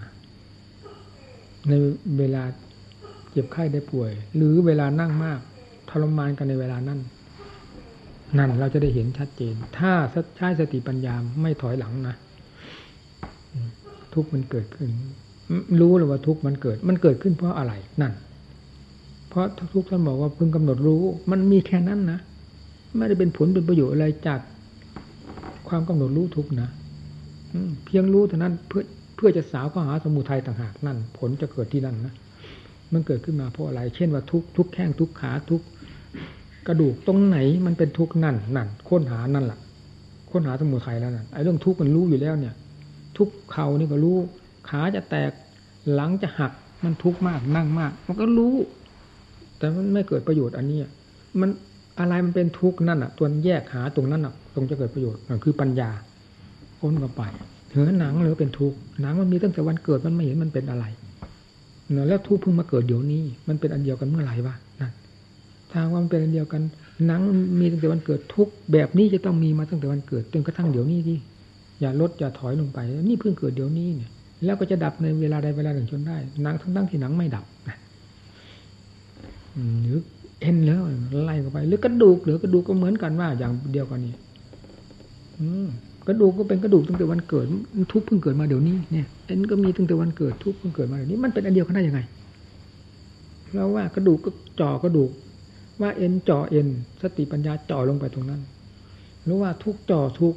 ในเวลาเจ็บไข้ได้ป่วย หรือเวลานั่งมากทรมานกันในเวลานั้นนั่นเราจะได้เห็นชัดเจน ถ้าใช้สติปัญญาไม่ถอยหลังนะทุกมันเกิดขึ้น รู้เลยว่าทุกมันเกิด มันเกิดขึ้นเพราะอะไรนั่น เพราะทุกท่านบอกว่าพึงกำหนดรู้ มันมีแค่นั้นนะ ไม่ได้เป็นผลเป็นประโยชน์อะไรจากความกำหนดรู้ทุกนะเพียงรู้เท่านั้นเพื่อเพื่อจะสาวก็หาสมุทัยต่างหากนั่น ผลจะเกิดที่นั่นนะมันเกิดขึ้นมาเพราะอะไร เช่นว่าทุกทุกแข้งทุกขาทุกกระดูกตรงไหนมันเป็นทุกนั่นนั่นค้นหานั่นแหละค้นหาสมุทัยแล้วนั่นไอ้เรื่องทุกมันรู้อยู่แล้วเนี่ย ทุกเข่านี่ก็รู้ขาจะแตกหลังจะหักมันทุกมากนั่งมาก มันก็รู้ แต่มันไม่เกิดประโยชน์อันนี้มัน อะไรมันเป็นทุกข์นั่นอะ ตัวแยกหาตรงนั้นอะ ตรงจะเกิดประโยชน์คือปัญญาค้นมาไปเหือหนังหรือเป็นทุกข์หนังมันมีตั้งแต่วันเกิดมันไม่เห็นมันเป็นอะไรเนาะแล้วทุกข์เพิ่งมาเกิดเดี๋ยวนี้ มันเป็นอันเดียวกันเมื่อไหร่วะนั่นทางว่ามันเป็นอันเดียวกันหนังมีตั้งแต่วันเกิดทุกแบบนี้จะต้องมีมาตั้งแต่วันเกิดจนกระทั่งเดี๋ยวนี้ที่อย่าลดอย่าถอยลงไป นี่เพิ่งเกิดเดี๋ยวนี้เนี่ย แล้วก็จะดับในเวลาใดเวลาหนึ่งจนได้หนังทั้งทั้งที่หนังไม่ดับนะหรือ เอ็นแล้วไล่เข้าไป หรือกระดูกหรือกระดูกก็เหมือนกันว่าอย่างเดียวกันนี่กระดูกก็เป็นกระดูกตั้งแต่วันเกิด ทุกเพิ่งเกิดมาเดี๋ยวนี้เนี่ยเอ็นก็มีตั้งแต่วันเกิดทุกเพิ่งเกิดมาเดี๋ยวนี้มันเป็นอันเดียวกันได้ยังไงเราว่ากระดูกก็จ่อกระดูก ว่าเอ็นจ่อเอ็น สติปัญญาจ่อลงไปตรงนั้นหรือว่าทุกจ่อทุก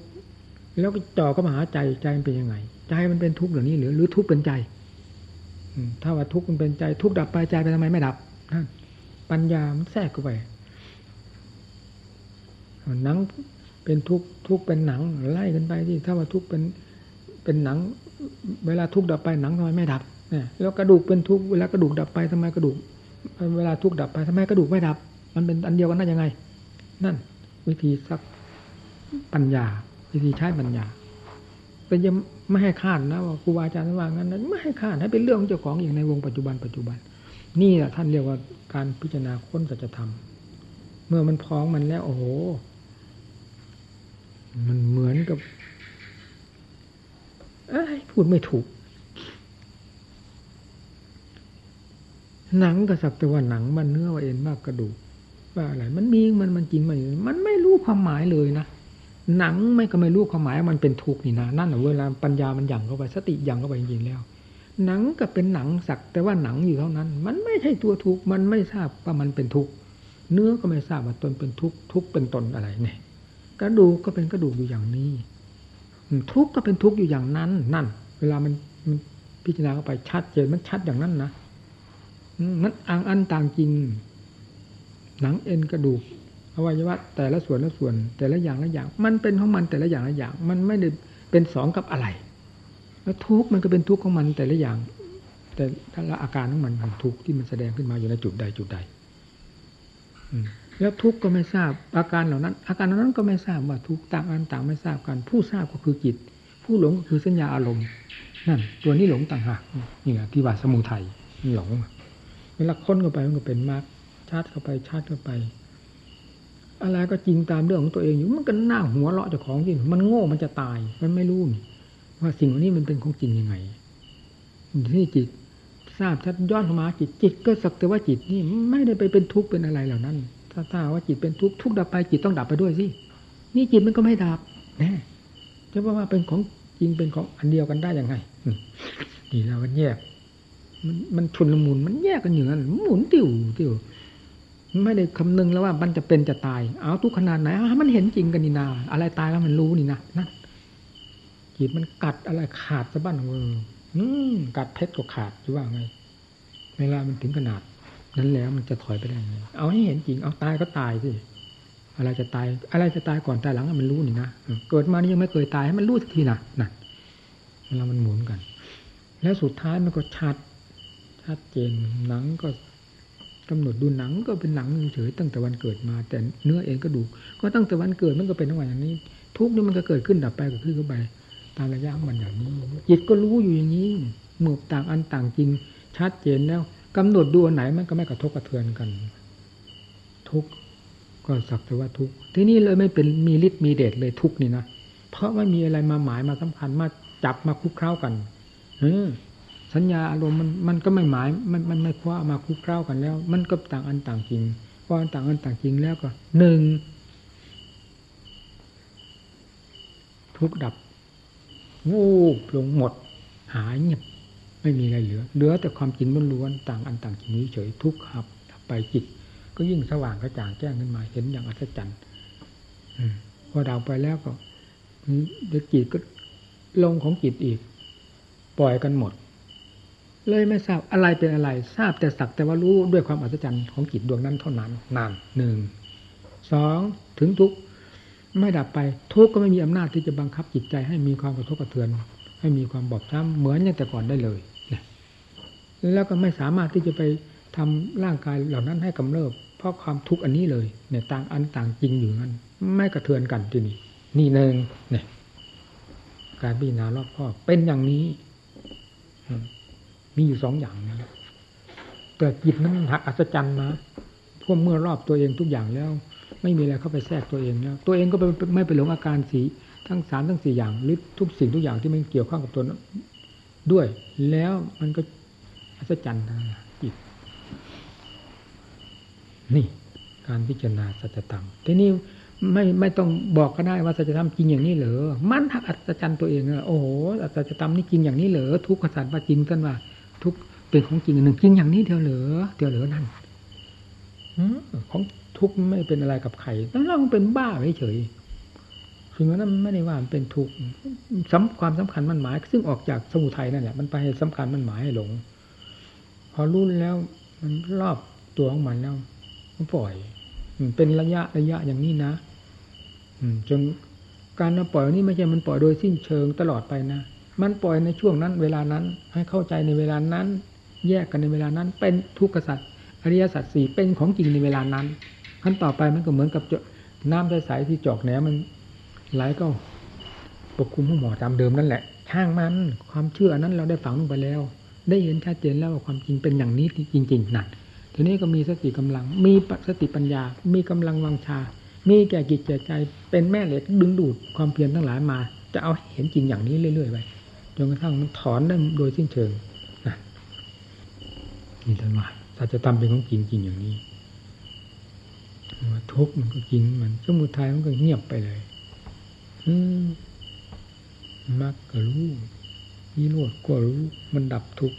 แล้วก็จ่อก็มาหาใจใจมันเป็นยังไง ใจมันเป็นทุกข์หรือนี้หรือหรือทุกข์เป็นใจถ้าว่าทุกข์มันเป็นใจทุกข์ดับไปใจไปทำไมไม่ดับนั่น ปัญญามันแทรกเข้าไปหนังเป็นทุกทุกเป็นหนังไล่กันไปที่ถ้าว่าทุกเป็นเป็นหนัง เวลาทุกดับไปหนังทำไมไม่ดับเนี่ยแล้วกระดูกเป็นทุกเวลากระดูกดับไปทำไมกระดูก เวลาทุกดับไปทำไมกระดูกไม่ดับ มันเป็นอันเดียวกันได้ยังไง นั่น วิธีสักปัญญา วิธีใช้ปัญญาแต่ยังไม่ให้คาดนะว่าครูบาอาจารย์ว่างั้นนั้นไม่ให้คาดให้เป็นเรื่องของเจ้าของอย่างในวงปัจจุบันปัจจุบัน นี่แหละท่านเรียกว่าการพิจารณาค้นสัจธรรม เมื่อมันพ้องมันแล้ว โอ้โห มันเหมือนกับพูดไม่ถูก หนังก็สักแต่ว่าหนังมันเนื้อว่าเอ็นมากกระดูกว่าอะไรมันมีมันมันจริงมันมันไม่รู้ความหมายเลยนะหนังไม่ก็ไม่รู้ความหมายมันเป็นทุกข์นี่นะนั่นแหละเวลาปัญญามันยั่งเข้าไปสติยั่งเข้าไปจริงๆแล้ว หนังก็เป็นหนังสักแต่ว่าหนังอยู่เท่านั้น มันไม่ใช่ตัวทุกข์มันไม่ทราบว่ามันเป็นทุกข์เนื้อก็ไม่ทราบว่าตนเป็นทุกข์ทุกข์เป็นตนอะไรเนี่ยกระดูกก็เป็นกระดูกอยู่อย่างนี้ ทุกข์ก็เป็นทุกข์อยู่อย่างนั้น นั่น เวลามันมันพิจารณาเข้าไปชัดเจนมันชัดอย่างนั้นนะมันอังอันต่างจริง หนังเอ็นกระดูกอวัยวะแต่ละส่วนละส่วน แต่ละอย่างละอย่าง มันเป็นของมันแต่ละอย่างละอย่าง มันไม่ได้เป็นสองกับอะไร แล้วทุกข์มันก็เป็นทุกข์ของมันแต่ละอย่าง แต่ละอาการของมันทุกข์ที่มันแสดงขึ้นมาอยู่ในจุดใดจุดใดแล้วทุกข์ก็ไม่ทราบอาการเหล่านั้น อาการเหล่านั้นก็ไม่ทราบว่าทุกข์ต่างอันต่างไม่ทราบกัน ผู้ทราบก็คือจิต ผู้หลงก็คือสัญญาอารมณ์นั่น ตัวนี้หลงต่างหากนี่แหละที่ว่าสมุทัยหลงเวลาค้นเข้าไปมันก็เป็นมากชาร์จเข้าไปชาร์จเข้าไป อะไรก็จริงตามเรื่องของตัวเองอยู่มันก็น่าหัวเราะเจ้าของจริงมันโง่มันจะตายมันไม่รู้ ว่าสิ่งเหล่านี้มันเป็นของจริงยังไงที่จิตทราบชัดย้อนเข้ามาจิตจิตก็สักแต่ว่าจิตนี่ไม่ได้ไปเป็นทุกข์เป็นอะไรเหล่านั้น ถ้าถ้าว่าจิตเป็นทุกข์ทุกข์ดับไปจิตต้องดับไปด้วยสินี่จิตมันก็ไม่ดับแน่จะว่าว่าเป็นของจริงเป็นของอันเดียวกันได้ยังไงนี่เรามันแยก มันมันชุนละมุนมันแยกกันอย่างนั้นหมุนติวติวไม่ได้คำนึงแล้วว่ามันจะเป็นจะตาย เอาทุกขนาดไหนมันเห็นจริงกันนี่นา อะไรตายแล้วมันรู้นี่นะนั่น จิตมันกัดอะไรขาดสะบั้นมืออืมกัดเพชรก็ขาดหรือว่าไง เวลามันถึงขนาด นั้นแล้วมันจะถอยไปได้ไงเอาให้เห็นจริงเอาตายก็ตายสิอะไรจะตาย อะไรจะตายก่อนตายหลังมันรู้นี่นะเกิดมานี่ยังไม่เคยตายให้มันรู้สักทีนะนั่นเรามันหมุนกัน แล้วสุดท้ายมันก็ชัดชัดเจนหนังก็กำหนดดูหนังก็เป็นหนังเฉยตั้งแต่วันเกิดมา แต่เนื้อเองก็ดู ก็ตั้งแต่วันเกิดมันก็เป็นทั้งวันอย่างนี้ ทุกนี่มันก็เกิดขึ้นดับไปก็ขึ้นเข้าไป ตามระยะมันอย่างนี้ จิตก็รู้อยู่อย่างนี้เมื่อต่างอันต่างจริงชัดเจนแล้วกำหนดดูอันไหนมันก็ไม่กระทบกระเทือนกัน ทุกก็สักแต่ว่าทุกที่นี่เลยไม่เป็นมีฤทธิ์มีเดชเลยทุกนี่นะเพราะไม่มีอะไรมาหมายมาสำคัญมาจับมาคุกเคล้ากันเออสัญญาอารมณ์มันมันก็ไม่หมายมันมันไม่คว้ามาคุกเคล้ากันแล้ว มันก็ต่างอันต่างจริงพออันต่างอันต่างจริงแล้วก็หนึ่งทุกดับ วูบลงหมด หายเงียบไม่มีอะไรเหลือ เหลือแต่ความจริงล้วนๆต่างอันต่างจริงเฉยทุกขับไปจิต ก็ยิ่งสว่างกระจ่างแจ้งขึ้นมาเห็นอย่างอัศจรรย์พอดาวไปแล้วก็เด็กจิตก็ลงของจิตอีก ปล่อยกันหมด เลยไม่ทราบอะไรเป็นอะไร ทราบแต่สักแต่ว่ารู้ด้วยความอัศจรรย์ของจิตดวงนั้นเท่านั้นนานหนึ่งสองถึงทุก ไม่ดับไปทุกก็ไม่มีอำนาจที่จะบังคับจิตใจให้มีความกระทบกระเทือน ให้มีความบอบช้ำเหมือนอย่างแต่ก่อนได้เลยแล้วก็ไม่สามารถที่จะไปทำร่างกายเหล่านั้นให้กำเริบ เพราะความทุกข์อันนี้เลยเนี่ยต่างอันต่างจริงอยู่นั้นไม่กระเทือนกันที่นี่นี่หนึ่งเนี่ยการพิจารณารอบคอบเป็นอย่างนี้มีอยู่สองอย่างนะแต่จิตนั้นหักอัศจรรย์นะพวกเมื่อรอบตัวเองทุกอย่างแล้ว ไม่มีอะไรเข้าไปแทรกตัวเองแล้วตัวเองก็ไม่ไปหลงอาการสีทั้งสามทั้งสี่อย่างหรือทุกสิ่งทุกอย่างที่มันเกี่ยวข้องกับตัวด้วย แล้วมันก็อัศจรรย์นะจิตนี่การพิจารณาสัจธรรมทีนี้ไม่ไม่ต้องบอกก็ได้ว่าสัจธรรมจริงอย่างนี้เหรอมันทักอัศจรรย์ตัวเองอะโอ้โหสัจธรรมนี่จริงอย่างนี้เหรอทุกขสัตว์ว่าจริงกันว่า ทุกเป็นของจริงหนึ่งจริงอย่างนี้เดียวเหรอเดียวเหรอนั่นของ ทุกไม่เป็นอะไรกับใครต้องเราเป็นบ้าเฉยๆสิ่งนั้นไม่ได้ว่ามันเป็นทุกข์ความสำคัญมันหมาย ซึ่งออกจากสมุทัยนั่นแหละมันไปสำคัญมันหมายให้หลง พอรู้แล้วมันรอบตัวของมันแล้วมันปล่อยเป็นระยะระยะอย่างนี้นะจนการมาปล่อยนี้ไม่ใช่มันปล่อยโดยสิ้นเชิงตลอดไปนะ มันปล่อยในช่วงนั้น เวลานั้น ให้เข้าใจในเวลานั้น แยกกันในเวลานั้น เป็นทุกขสัตว์อริยสัจสี่เป็นของจริงในเวลานั้น ขั้นต่อไปมันก็เหมือนกับน้ำใสๆที่จอกแหนมันไหลก็ปกคลุมห้หมอตามเดิมนั่นแหละช่างมันความเชื่อนั้นเราได้ฝังลงไปแล้ว ได้เห็นชัดเจนแล้วว่าความจริงเป็นอย่างนี้จริงๆนั่นทีนี้ก็มีสติกำลัง มีสติปัญญา มีกำลังวังชา มีแก่กิจแก่ใจ เป็นแม่เหล็กดึงดูดความเพียรทั้งหลายมา จะเอาเห็นจริงอย่างนี้เรื่อยๆไปจนกระทั่งมันถอนได้โดยสิ้นเชิงนะนี่ท่านว่าสัจธรรมเป็นของจริงจริงอย่างนี้ ทุกข์มันก็จริงมันสมุทัยมันก็เงียบไปเลยอืมักก็รู้นิโรธก็รู้ มันดับทุกข์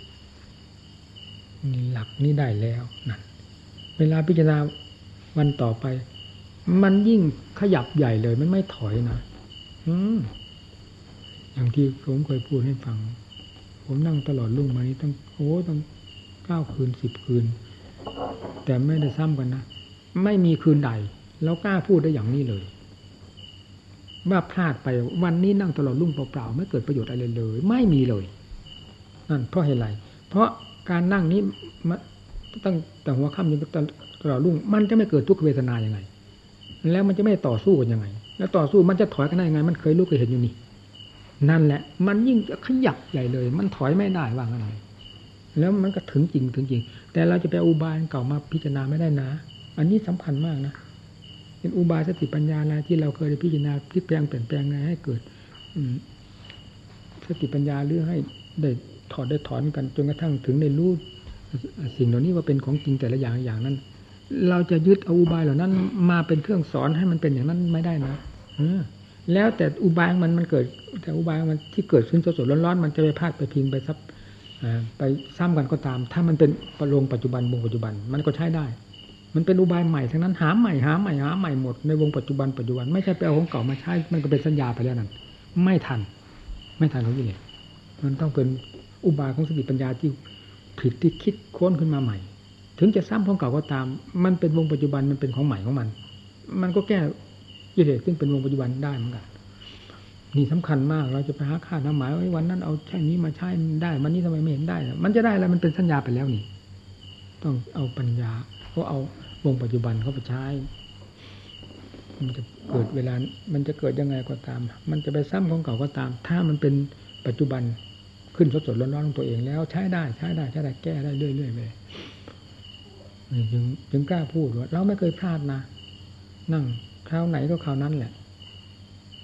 นี่หลักนี้ได้แล้วนั่นเวลาพิจารณาวันต่อไป มันยิ่งขยับใหญ่เลย มันไม่ถอยนะอืมอย่างที่ผมเคยพูดให้ฟัง ผมนั่งตลอดลุ่งมานี้ตั้งโอ้ตั้งเก้าคืนสิบคืน แต่ไม่ได้ซ้ำกันนะ ไม่มีคืนใด แล้วกล้าพูดได้อย่างนี้เลย ว่าพลาดไปวันนี้นั่งตลอดลุ่งเปล่าๆไม่เกิดประโยชน์อะไรเลย ไม่มีเลยนั่นเพราะเหตุไรเพราะการนั่งนี้ตั้งแต่หัวค่ำจนตลอดรุ่งมันจะไม่เกิดทุกขเวทนาอย่างไง แล้วมันจะไม่ต่อสู้กันยังไง แล้วต่อสู้มันจะถอยกันได้ยังไง มันเคยรู้เคยเห็นอยู่นี่นั่นแหละ มันยิ่งขยับใหญ่เลย มันถอยไม่ได้ว่างันเลยแล้วมันก็ถึงจริงถึงจริง แต่เราจะไปอุบายเก่ามาพิจารณาไม่ได้นะ อันนี้สำคัญมากนะเป็นอุบายสติปัญญาอะไรที่เราเคยได้พิจารณาพลิกแปลงเปลี่ยนแปลงไงให้เกิด อืสติปัญญาหรือให้ได้ถอดได้ถอนกันจนกระทั่งถึงในรู้สิ่งเหล่านี้ว่าเป็นของจริงแต่ละอย่างอย่างนั้น เราจะยึดเอาอุบายเหล่านั้น มาเป็นเครื่องสอนให้มันเป็นอย่างนั้นไม่ได้นะแล้วแต่อุบายมันมันเกิด แต่อุบายมันที่เกิดขึ้นสดๆร้อนๆมันจะไปพาดไปพิงไปซับไปซ้ำกันก็ตาม ถ้ามันเป็นประโลงปัจจุบันวงปัจจุบัน มันก็ใช้ได้ มันเป็นอุบายใหม่ทั้งนั้นหาใหม่หาใหม่หาใหม่หมดในวงปัจจุบันปัจจุบันไม่ใช่ไปเอาของเก่ามาใช้ มันก็เป็นสัญญาไปแล้วนั่นไม่ทัน ไม่ทันเของกิเลสมันต้องเป็นอุบายของสติปัญญาที่ผิดที่คิดค้นขึ้นมาใหม่ ถึงจะซ้ำของเก่าก็ตาม มันเป็นวงปัจจุบันมันเป็นของใหม่ของมัน มันก็แก้กิเลสซึ่งเป็นวงปัจจุบันได้เหมือนกันนี่สำคัญมาก เราจะไปหาค่าน้ำหมายว่าวันนั้นเอาใช่นี้มาใช้ได้ วันนี้ทำไมไม่เห็นได้ มันจะได้แล้วมันเป็นสัญญาไปแล้วนี่ ต้องเอาปัญญาเขาเอา วงปัจจุบันเขาไปใช้มันจะเกิดเวลา มันจะเกิดยังไงก็ตาม มันจะไปซ้ำของเก่าก็ตาม ถ้ามันเป็นปัจจุบันขึ้นสดๆร้อนๆของตัวเองแล้วใช้ได้ใช้ได้ใช้ได้แก้ได้เรื่อยๆไปจึงจึงกล้าพูดว่าเราไม่เคยพลาดนะ นั่งคราวไหนก็คราวนั้นแหละ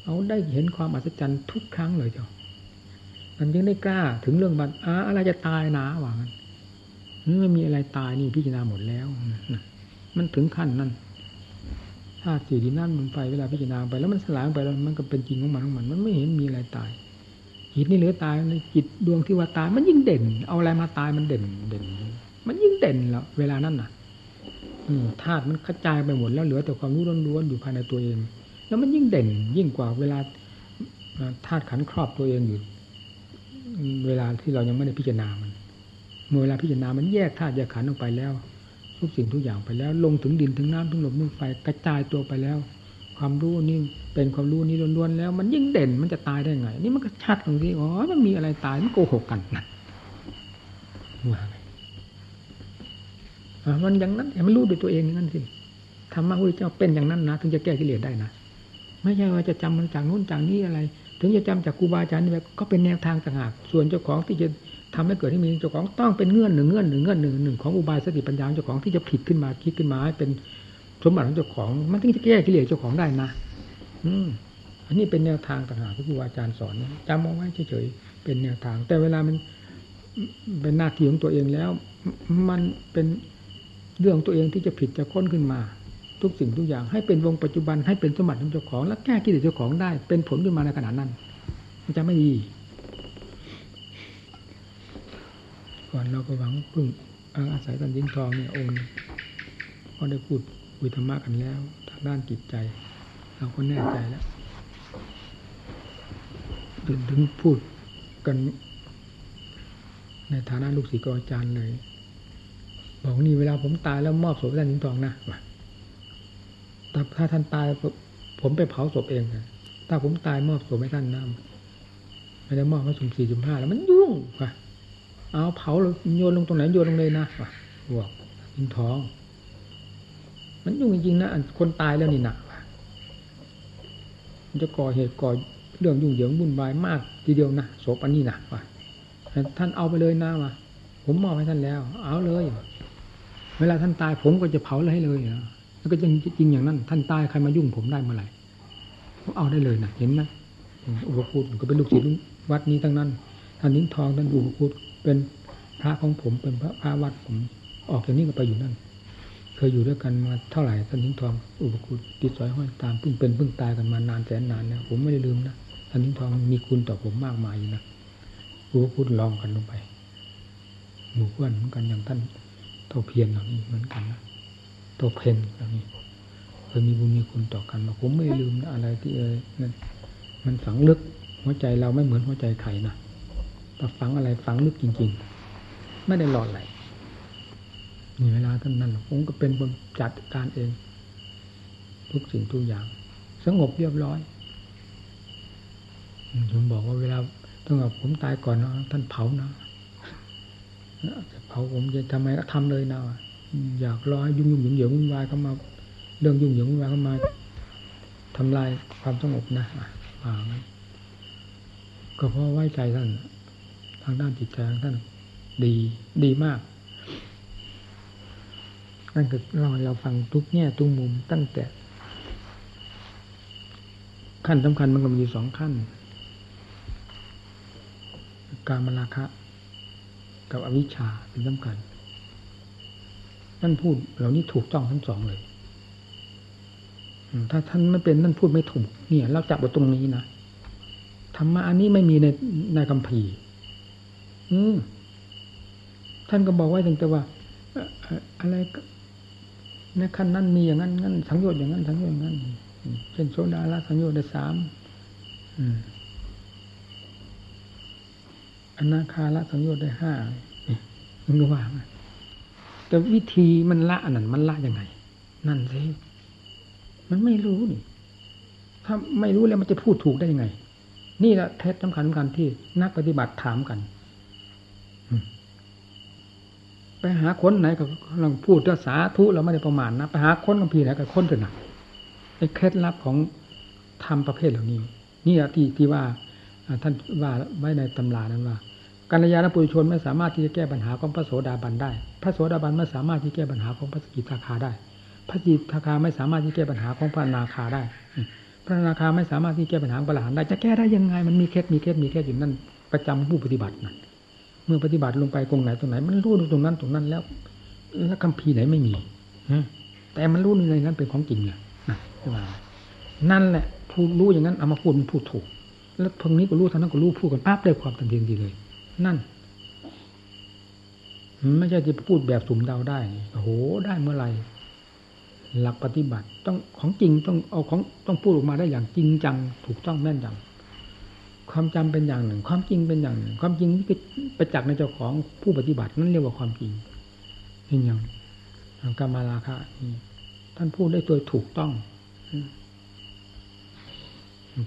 เอาได้เห็นความอัศจรรย์ทุกครั้งเลยเจ้ามันยังได้กล้าถึงเรื่องบันอาอะไรจะตายนะว่างันไม่มีอะไรตายนี่พิจารณาหมดแล้ว มันถึงขั้นนั้นธาตุสี่ดินน้ำลมไฟเวลาพิจารณาไป แล้วมันสลายไปแล้วมันก็เป็นจริงของมันของมัน มันไม่เห็นมีอะไรตายจิตนี่เหลือตายในจิตดวงที่ว่าตาย มันยิ่งเด่น เอาอะไรมาตายมันเด่นเด่น มันยิ่งเด่นแล้วเวลานั้นน่ะธาตุมันกระจายไปหมดแล้วเหลือแต่ความรู้ล้วนๆอยู่ภายในตัวเอง แล้วมันยิ่งเด่น ยิ่งกว่าเวลาธาตุขันครอบตัวเองอยู่ เวลาที่เรายังไม่ได้พิจารณามันเมื่อเวลาพิจารณามันแยกธาตุแยกขันออกไปแล้ว ทุกสิ่งทุกอย่างไปแล้ว ลงถึงดินถึงน้ำถึงลมถึงไฟกระจายตัวไปแล้ว ความรู้นี่เป็นความรู้นี่ล้วนๆแล้ว มันยิ่งเด่นมันจะตายได้ไง นี่มันก็ชัดตรงที่อ๋อมันมีอะไรตายมันโกหกกันนะว่าไงมันอย่างนั้นมันรู้ด้วยตัวเองอย่างนั้นสิธรรมะพระพุทธเจ้าเป็นอย่างนั้นนะถึงจะแก้กิเลสได้นะไม่ใช่ว่าจะจำมันจากนู้นจากนี้อะไร ถึงจะจำจากครูบาอาจารย์นี่แบบก็เป็นแนวทางต่างหากส่วนเจ้าของที่จะ ทำให้เกิดให้มีเจ้าของต้องเป็นเงื่อนหนึ่งเงื่อนหนึ่งเงื่อนหนึ่งหนึ่งของอุบายสติปัญญาเจ้าของที่จะผิดขึ้นมาคิดขึ้นมาให้เป็นสมบัติของเจ้าของ มันถึงจะแก้กิเลสเจ้าของได้นะ อืมอันนี้เป็นแนวทางต่างหากที่ครูอาจารย์สอนจำเอาไว้เฉยๆเป็นแนวทาง แต่เวลามันเป็นหน้าที่ของตัวเองแล้ว มันเป็นเรื่องตัวเองที่จะผิดจะค้นขึ้นมา ทุกสิ่งทุกอย่าง ให้เป็นวงปัจจุบันให้เป็นสมบัติของเจ้าของ และแก้กิเลสเจ้าของได้ เป็นผลขึ้นมาในขณะนั้น มันจะไม่ดี ก่อนเราก็หวังพึ่งอาศัยตันยิงทองเนี่ยองค์พอได้พูดวิธรรมะกันแล้ว ทางด้านจิตใจ เราก็แน่ใจแล้วถึงพูดกัน ในฐานะลูกศิษย์อาจารย์เลย บอกนี่เวลาผมตายแล้วมอบศพท่านสิงทองนะแต่ถ้าท่านตายผมไปเผาศพเองนะถ้าผมตายมอบศพให้ท่านนะไม่ได้มอบให้สุ่มสี่สุ่มห้าแล้วมันยุ่งว่ะ เอาเผาโยนลงตรงไหนโยนลงเลยนะว่ะบอกสิงท้อง มันยุ่งจริงๆนะคนตายแล้วนี่หนักมันจะก่อเหตุก่อเรื่องยุ่งเหยิงวุ่นวายมาก ทีเดียวนะศพอันนี้นะว่ะท่านเอาไปเลยนะว่ะผมมอบให้ท่านแล้ว เอาเลย เวลาท่านตายผมก็จะเผาเลยให้เลยนะแล้วก็จริงจริงอย่างนั้น ท่านตายใครมายุ่งผมได้เมื่อไหร่ผมเอาได้เลยนะเห็นไหมอุปคุตก็เป็นลูกศิษย์วัดนี้ทั้งนั้นท่านนิ้งทองท่านอุปคุต เป็นพระของผมเป็นพระพระวัดผม ออกจากนี้ก็ไปอยู่นั่น เคยอยู่ด้วยกันมาเท่าไหร่ท่านนิ้งทองอุปคุตติดสอยห้อยตามเพิ่งเป็นเพิ่งตายกันมานานแสนนานเนี่ยผมไม่ได้ลืมนะท่านนิ้งทองมีคุณต่อผมมากมายนะอุปคุตลองกันลงไปหมู่เพื่อนเหมือนกันอย่างท่านโตเพียรเหล่านี้เหมือนกันนะโตเพนเหล่านี้เคยมีบุญมีคุณต่อกันผมไม่ลืมนะอะไรที่เออนั่นมันฝังลึกหัวใจเราไม่เหมือนหัวใจใครนะ ฝังอะไรฝังลึกจริง ๆ ไม่ได้หลอดไหลมีเวลาท่านนั้นผมก็เป็นคนจัดการเอง ทุกสิ่งทุกอย่าง สงบเรียบร้อยผมบอกว่าเวลาต้องเอาผมตายก่อนนะท่านเผานะเผาผมจะทำไมก็ทำเลยนะอยากรอให้ยุ่งยุ่งเหยิงเหยิงวุ่นวายเข้ามาเรื่องยุ่งเหยิงวุ่นวายเข้ามาทำลายความสงบนะอ่าก็เพราะไว้ใจท่าน ทางด้านจิตใจท่านดีดีมาก นั่นคือเราเราฟังทุกแง่ทุกมุมตั้งแต่ ขั้นสำคัญมันก็มีสองขั้น การมราคะ กับอวิชชาเป็นสำคัญท่านพูดเหล่านี้ถูกต้องทั้งสองเลย ถ้าท่านไม่เป็นท่านพูดไม่ถูก เนี่ย เราจับไว้ตรงนี้นะธรรมะอันนี้ไม่มีในในคำพี อืมท่านก็บอกไว้ถึงแต่ว่าอะไรในขั้นนั้นมีอย่างนั้นงั้นสังโยชน์อย่างนั้นสังโยชน์อย่างนั้นเช่นโซดาละสังโยชน์ได้สามอนาคาละสังโยชน์ได้ห้ามันก็ว่าแต่วิธีมันละอันนั้นมันละยังไง นั่นสิมันไม่รู้นี่ถ้าไม่รู้แล้วมันจะพูดถูกได้ยังไง นี่แหละเท็จสำคัญสำคัญที่นักปฏิบัติถามกัน ไปหาคนไหนก็กำลังพูดภาษาทุเราไม่ได้ประมาณนะไปหาคนกังพีไหนก็คนเถอะนะไอ้เคล็ดลับของธรรมประเภทเหล่านี้ นี่แหละที่ที่ว่าท่านว่าไว้ในตำรานั้นว่ากัลยาณปุถุชนไม่สามารถที่จะแก้ปัญหาของพระโสดาบันได้ พระโสดาบันไม่สามารถที่แก้ปัญหาของพระสกิทาคาได้ พระสกิทาคาไม่สามารถที่แก้ปัญหาของพระนาคาได้ พระนาคาไม่สามารถที่แก้ปัญหาพระหลานได้ จะแก้ได้ยังไง มันมีเคล็ดมีเคล็ดมีเคล็ดอยู่นั่นประจำผู้ปฏิบัตินั่น มื่อปฏิบัติลงไปตรงไหนตรงไหน มันรู้ตรงนั้นตรงนั้นแล้ว แล้วคำพีไหนไม่มีแต่มันรู้ในนั้นเป็นของจริงเนี่ยนั่นแหละผู้รู้อย่างนั้นเอามาพูดมันพูดถูก แล้วทางนี้ก็รู้ทางนั้นก็รู้พูดกันปั๊บได้ความทันทีทีเลย นั่นไม่ใช่จะพูดแบบสุ่มเดาได้โอ้โหได้เมื่อไหร่หลักปฏิบัติต้องของจริงต้องเอาของต้องพูดออกมาได้อย่างจริงจัง ถูกต้องแม่นยำ ความจำเป็นอย่างหนึ่ง ความจริงเป็นอย่างหนึ่ง ความจริงนี่คือประจักษ์ในเจ้าของผู้ปฏิบัตินั่นเรียกว่าความจริงเห็นอย่างกรรมาราคะนี่ท่านพูดได้โดยถูกต้อง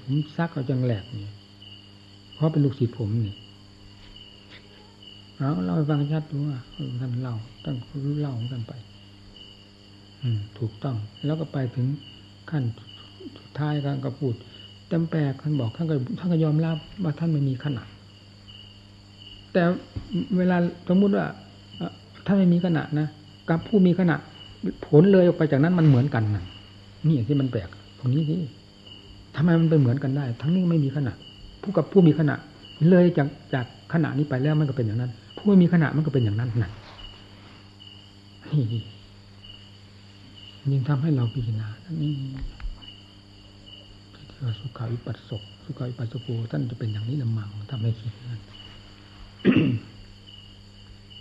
ผมซักเอาจังแหลกนี่เพราะเป็นลูกศิษย์ผมนี่เอาเราฟังชัดดูว่าท่านเล่าท่านรู้เล่าของท่านไป อืม ถูกต้อง แล้วก็ไปถึงขั้นสุดท้ายกันก็พูด เต็มแปลกท่านบอกท่านก็ท่านก็ยอมรับว่าท่านไม่มีขนาดแต่เวลาสมมติว่าถ้าไม่มีขณะนะกับผู้มีขณะผลเลยออกไปจากนั้นมันเหมือนกันนะนี่ที่มันแปลกตรงนี้ที่ทำไมมันเป็นเหมือนกันได้ ทั้งนี้ไม่มีขณะผู้กับผู้มีขณะเลยจากจากขณะนี้ไปแล้วมันก็เป็นอย่างนั้น ผู้ไม่มีขณะมันก็เป็นอย่างนั้นนะนี่ยิ่งทำให้เราพิจารณานี่ที่ สุขาวิปัสสกสุขาวิปัสสโกท่านจะเป็นอย่างนี้ละมังทำให้คิดนั้น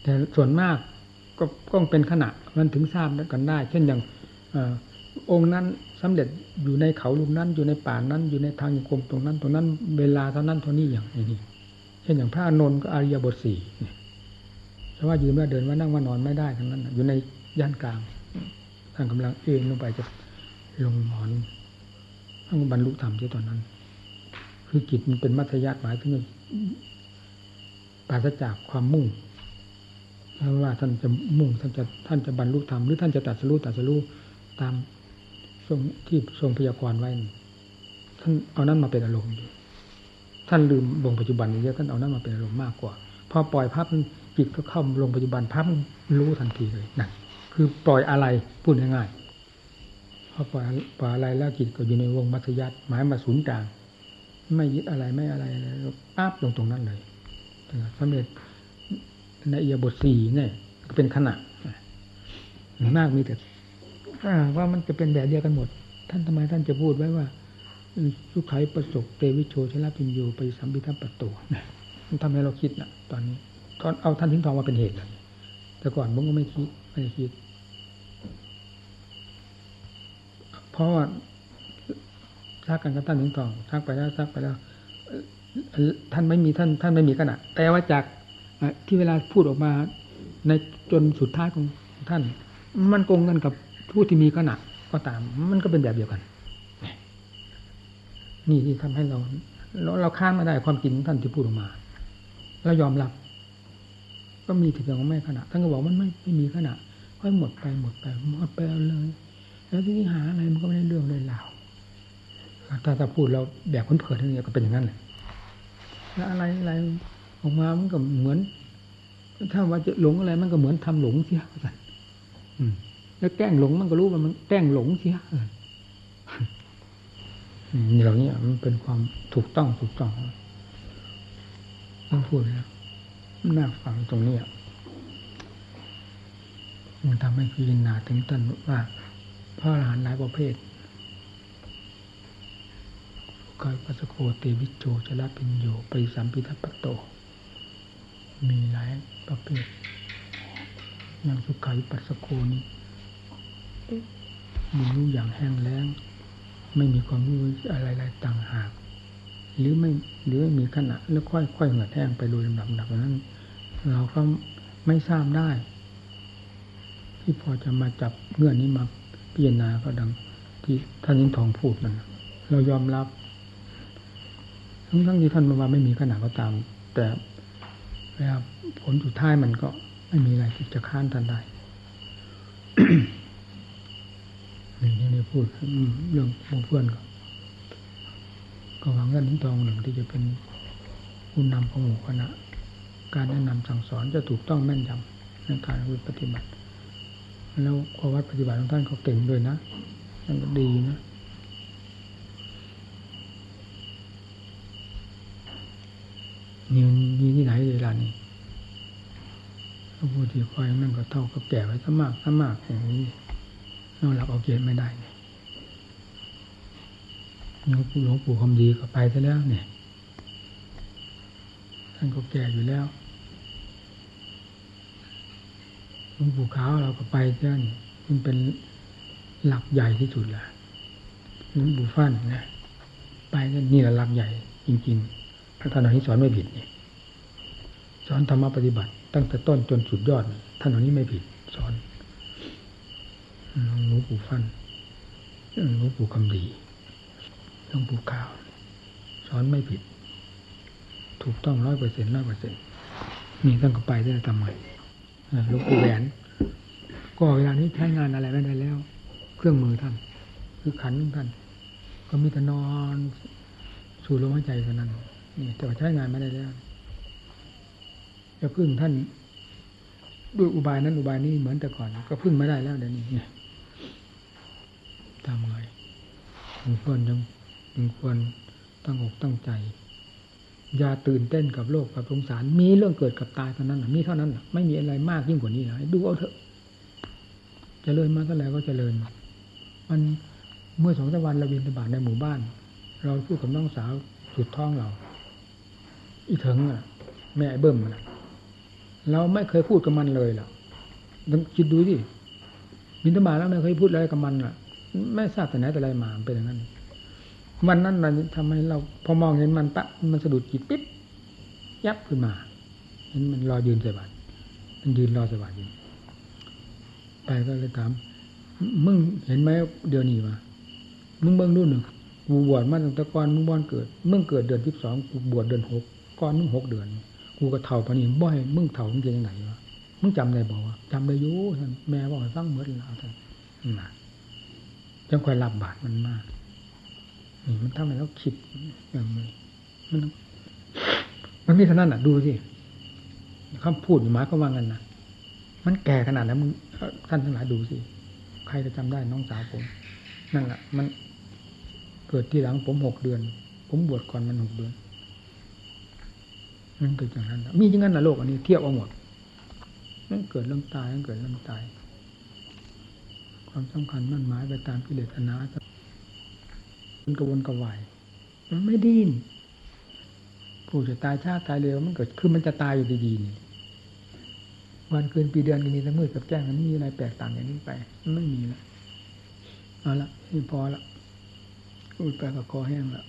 แต่ส่วนมากก็ต้องเป็นขณะมันถึงทราบกันได้ เช่นอย่างองค์นั้นสำเร็จอยู่ในเขาลุมนั้น อยู่ในป่านั้น อยู่ในทางยงคมตรงนั้น ตรงนั้น เวลาเท่านั้นเท่านี้อย่างนี้เช่นอย่างพระอนนท์ก็อริยบทสี่เพราะว่ายืนว่าเดินว่านั่งว่านอนไม่ได้ทั้งนั้น อยู่ในย่านกลางท่านกำลังเอ็นลงไปจะลงหมอน บรรลุธรรมที่ตอนนั้น คือจิตมันเป็นมัธยัติหมายถึงปราศจากความมุ่งว่าท่านจะมุ่งท่านจะท่านจะบรรลุธรรมหรือท่านจะตัดสู้ตัดสู้ตามทรงที่ทรงพยากรณ์ไว้ท่านเอานั้นมาเป็นอารมณ์อยู่ท่านลืมลงปัจจุบันเยอะท่านเอานั้นมาเป็นอารมณ์มากกว่า พอปล่อยภาพจิตก็เข้าลงปัจจุบันภาพรู้ทันทีเลยนั่นคือปล่อยอะไรพูดง่ายๆ พอปล่อยปล่อยอะไรแล้วจิตก็อยู่ในวงมัธยัติหมายมาศูนย์กลาง ไม่ยึดอะไรไม่อะไรแล้วปั๊บลงตรงนั้นเลยสำเร็จในเอียบทสี่เนี่ยเป็นขณะมากมีแต่ว่ามันจะเป็นแบบเดียวกันหมด ท่านทำไมท่านจะพูดไว้ว่าสุขัยประสบเตวิโชชลปิญโยไปสัมพิทัปโตมันทำให้เราคิดนะตอนนี้ตอนเอาท่านทิ้งทองมาเป็นเหตุเลยแต่ก่อนผมก็ไม่คิดไม่คิด เพราะว่าทักกันกับท่านทิ้งทองทักไปแล้วทักไปแล้วท่านไม่มีท่าน ท่านไม่มีขณะแต่ว่าจากที่เวลาพูดออกมา ในจนสุดท้ายของท่าน มันโกงกันกับผู้ที่มีขณะก็ตาม มันก็เป็นแบบเดียวกัน นี่ที่ทำให้เราเราเราค้านมาได้ความจริงท่านที่พูดออกมาเรายอมรับ ก็มีถึงอย่าไม่ขณะท่านก็บอกมันไม่ไม่มีขณะค่อยหมดไปหมดไปหมดไปเลย แล้วที่หาอะไรมันก็ไม่ได้เรื่องเลยเหล่าถ้าถ้าพูดเราแบบคนเผยทั้งนี้ก็เป็นอย่างนั้นเลยแล้วอะไรอะไรออกมามันก็เหมือน ถ้าว่าจะหลงอะไรมันก็เหมือนทำหลงเสียสันแล้วแกล้งหลงมันก็รู้ว่ามันแกล้งหลงเสียนี่เหล่านี้มันเป็นความถูกต้องถูกต้องต้องพูดแล้วน่าฟังตรงนี้มันทำให้พิจารณาถึงต้นว่า ระอรหันต์หลายประเภทกายปัสโคเตวิโจชลปิญโยปริสัมพิทัปโต มีหลายประเภทอย่างสุขาวิปัสสโกนี้มีรู้อย่างแห้งแล้ง ไม่มีความรู้อะไรๆต่างหาก หรือไม่หรือไม่มีขณะแล้วค่อยๆเหือดแห้งไปโดยลำดับๆนั้น เราก็ไม่ทราบได้ ที่พอจะมาจับเงื่อนนี้มา พิจารณาก็ดัง ที่ท่านยิงทองพูดนั่นเรายอมรับทั้งทั้งที่ท่านมาไม่มีขณะก็ตาม แต่เวลาผลสุดท้ายมันก็ไม่มีอะไรที่จะค้านท่านได้นี่นี่พูดเรื่องเพื่อนก็ก็หวังกันถึงทองหนึ่งที่จะเป็นผู้นำของหมู่คณะ การแนะนำสั่งสอนจะถูกต้องแม่นยำในการปฏิบัติ แล้วข้อวัดปฏิบัติของท่านเขาเก่งด้วยนะมันก็ดีนะนี่นมีที่ไหนเวลานี้พระผู้ที่คอยนั่นก็เท่ากับแก่ไว้ซะมากซะมากอย่างนี้นอนหลับเอาเกณฑ์ไม่ได้เนี่ยหลวงปู่หลวงปู่คำดีก็ไปซะแล้วเนี่ย ท่านก็แก่อยู่แล้ว หลวงปู่ขาวเราก็ไปเจ้านี่มันเป็นหลักใหญ่ที่สุดแหละหลวงปู่ฟั่นนะไปก็นี่แหละหลักใหญ่ จริงๆพระท่านเหล่านี้สอนไม่ผิดนี่สอนธรรมปฏิบัติ ตั้งแต่ต้นจนสุดยอดท่านเหล่านี้ไม่ผิด สอนหลวงปู่ฟั่นหลวงปู่คำดีหลวงปู่ขาว สอนไม่ผิด ถูกต้องร้อยเปอร์เซ็นต์ร้อยเปอร์เซ็นต์นี่ท่านก็ไปได้ทำไม หลวงปู่แหวน ก็เวลานี้ใช้งานอะไรไม่ได้แล้ว เครื่องมือท่าน คือขันท่าน ก็มีแต่นอนสู่ลมหายใจเท่านั้นนี่แต่ว่าใช้งานไม่ได้แล้วจะพึ่งท่านด้วยอุบายนั้นอุบายนี้เหมือนแต่ก่อน ก็พึ่งไม่ได้แล้วเดี๋ยวนี้เนี่ยทำไงยังควรยังยังควรตั้งอกตั้งใจ อย่าตื่นเต้นกับโลกกับสงสาร มีเรื่องเกิดกับตายเท่านั้นมีเท่านั้นไม่มีอะไรมากยิ่งกว่านี้เลยดูเอาเถอะจเจริญมาเท่าไหร่ก็เจริญมันเมื่อสองสวันเราบินบาตในหมู่บ้าน เราพูดกับน้องสาวสุดท้องเรา อีเถิงอะ แม่เบิ่มนะเราไม่เคยพูดกับมันเลยหรอกลองคิดดูดิบินบาตแล้วไม่เคยพูดอะไรกับมันอะ ไม่ทราบแต่ไหนแต่ไรมาเป็นอย่างนั้น วันนั้นมันทำให้เราพอมองเห็นมันปะมันสะดุดจิตปิ๊บยับขึ้นมาเห็นมันรอยืนใส่บาตมันยืนรอใส่บาตอยู่ไปก็เลยถามมึงเห็นไหมเดือนนี้วะมึงเบิ่งดูหนึ่งกูบวชมาตั้งแต่ก่อนมึงบอนเกิดมึงเกิดเดือนที่สองกูบวชเดือนหกก่อนมึงหกเดือน กูก็เท่าปานี้บ่ให้มึงเท่ามึงเป็นยังไงวะมึงจำได้บอกว่าจำได้ยู่ท่านแม่บอกให้ฟังเหมือแล้วท่านน่ะจังคอยรับบาตรมันมาก มันทำให้เราคิดอย่างนี้มันมันมีเท่านั้นอะ ดูสิคำพูดหมายก็ว่างันนะมันแก่ขนาดนั้นมึงท่านทั้งหลายดูสิ ใครจะจำได้น้องสาวผม นั่นแหละมันเกิดที่หลังผมหกเดือน ผมบวชก่อนมันหกเดือนมันเกิดอย่างนั้น มีอย่างนั้นนะโลกอันนี้เทียบเอาหมดมันเกิดเรื่องตายมันเกิดเรื่องตาย ความสำคัญมั่นหมายไปตามกิเลสตัณหา มันกระวนกระวายมันไม่ดิ้นผู้จะตายชาติตายเร็วมันเกิดคือมันจะตายอยู่ดีๆนี่วันคืนปีเดือนก็มีแต่มืดกับแจ้งมันมีอะไรแปลกต่างอย่างนี้ไปมันไม่มีละเอาละนี่พอละอุดไปกับคอแห้งละ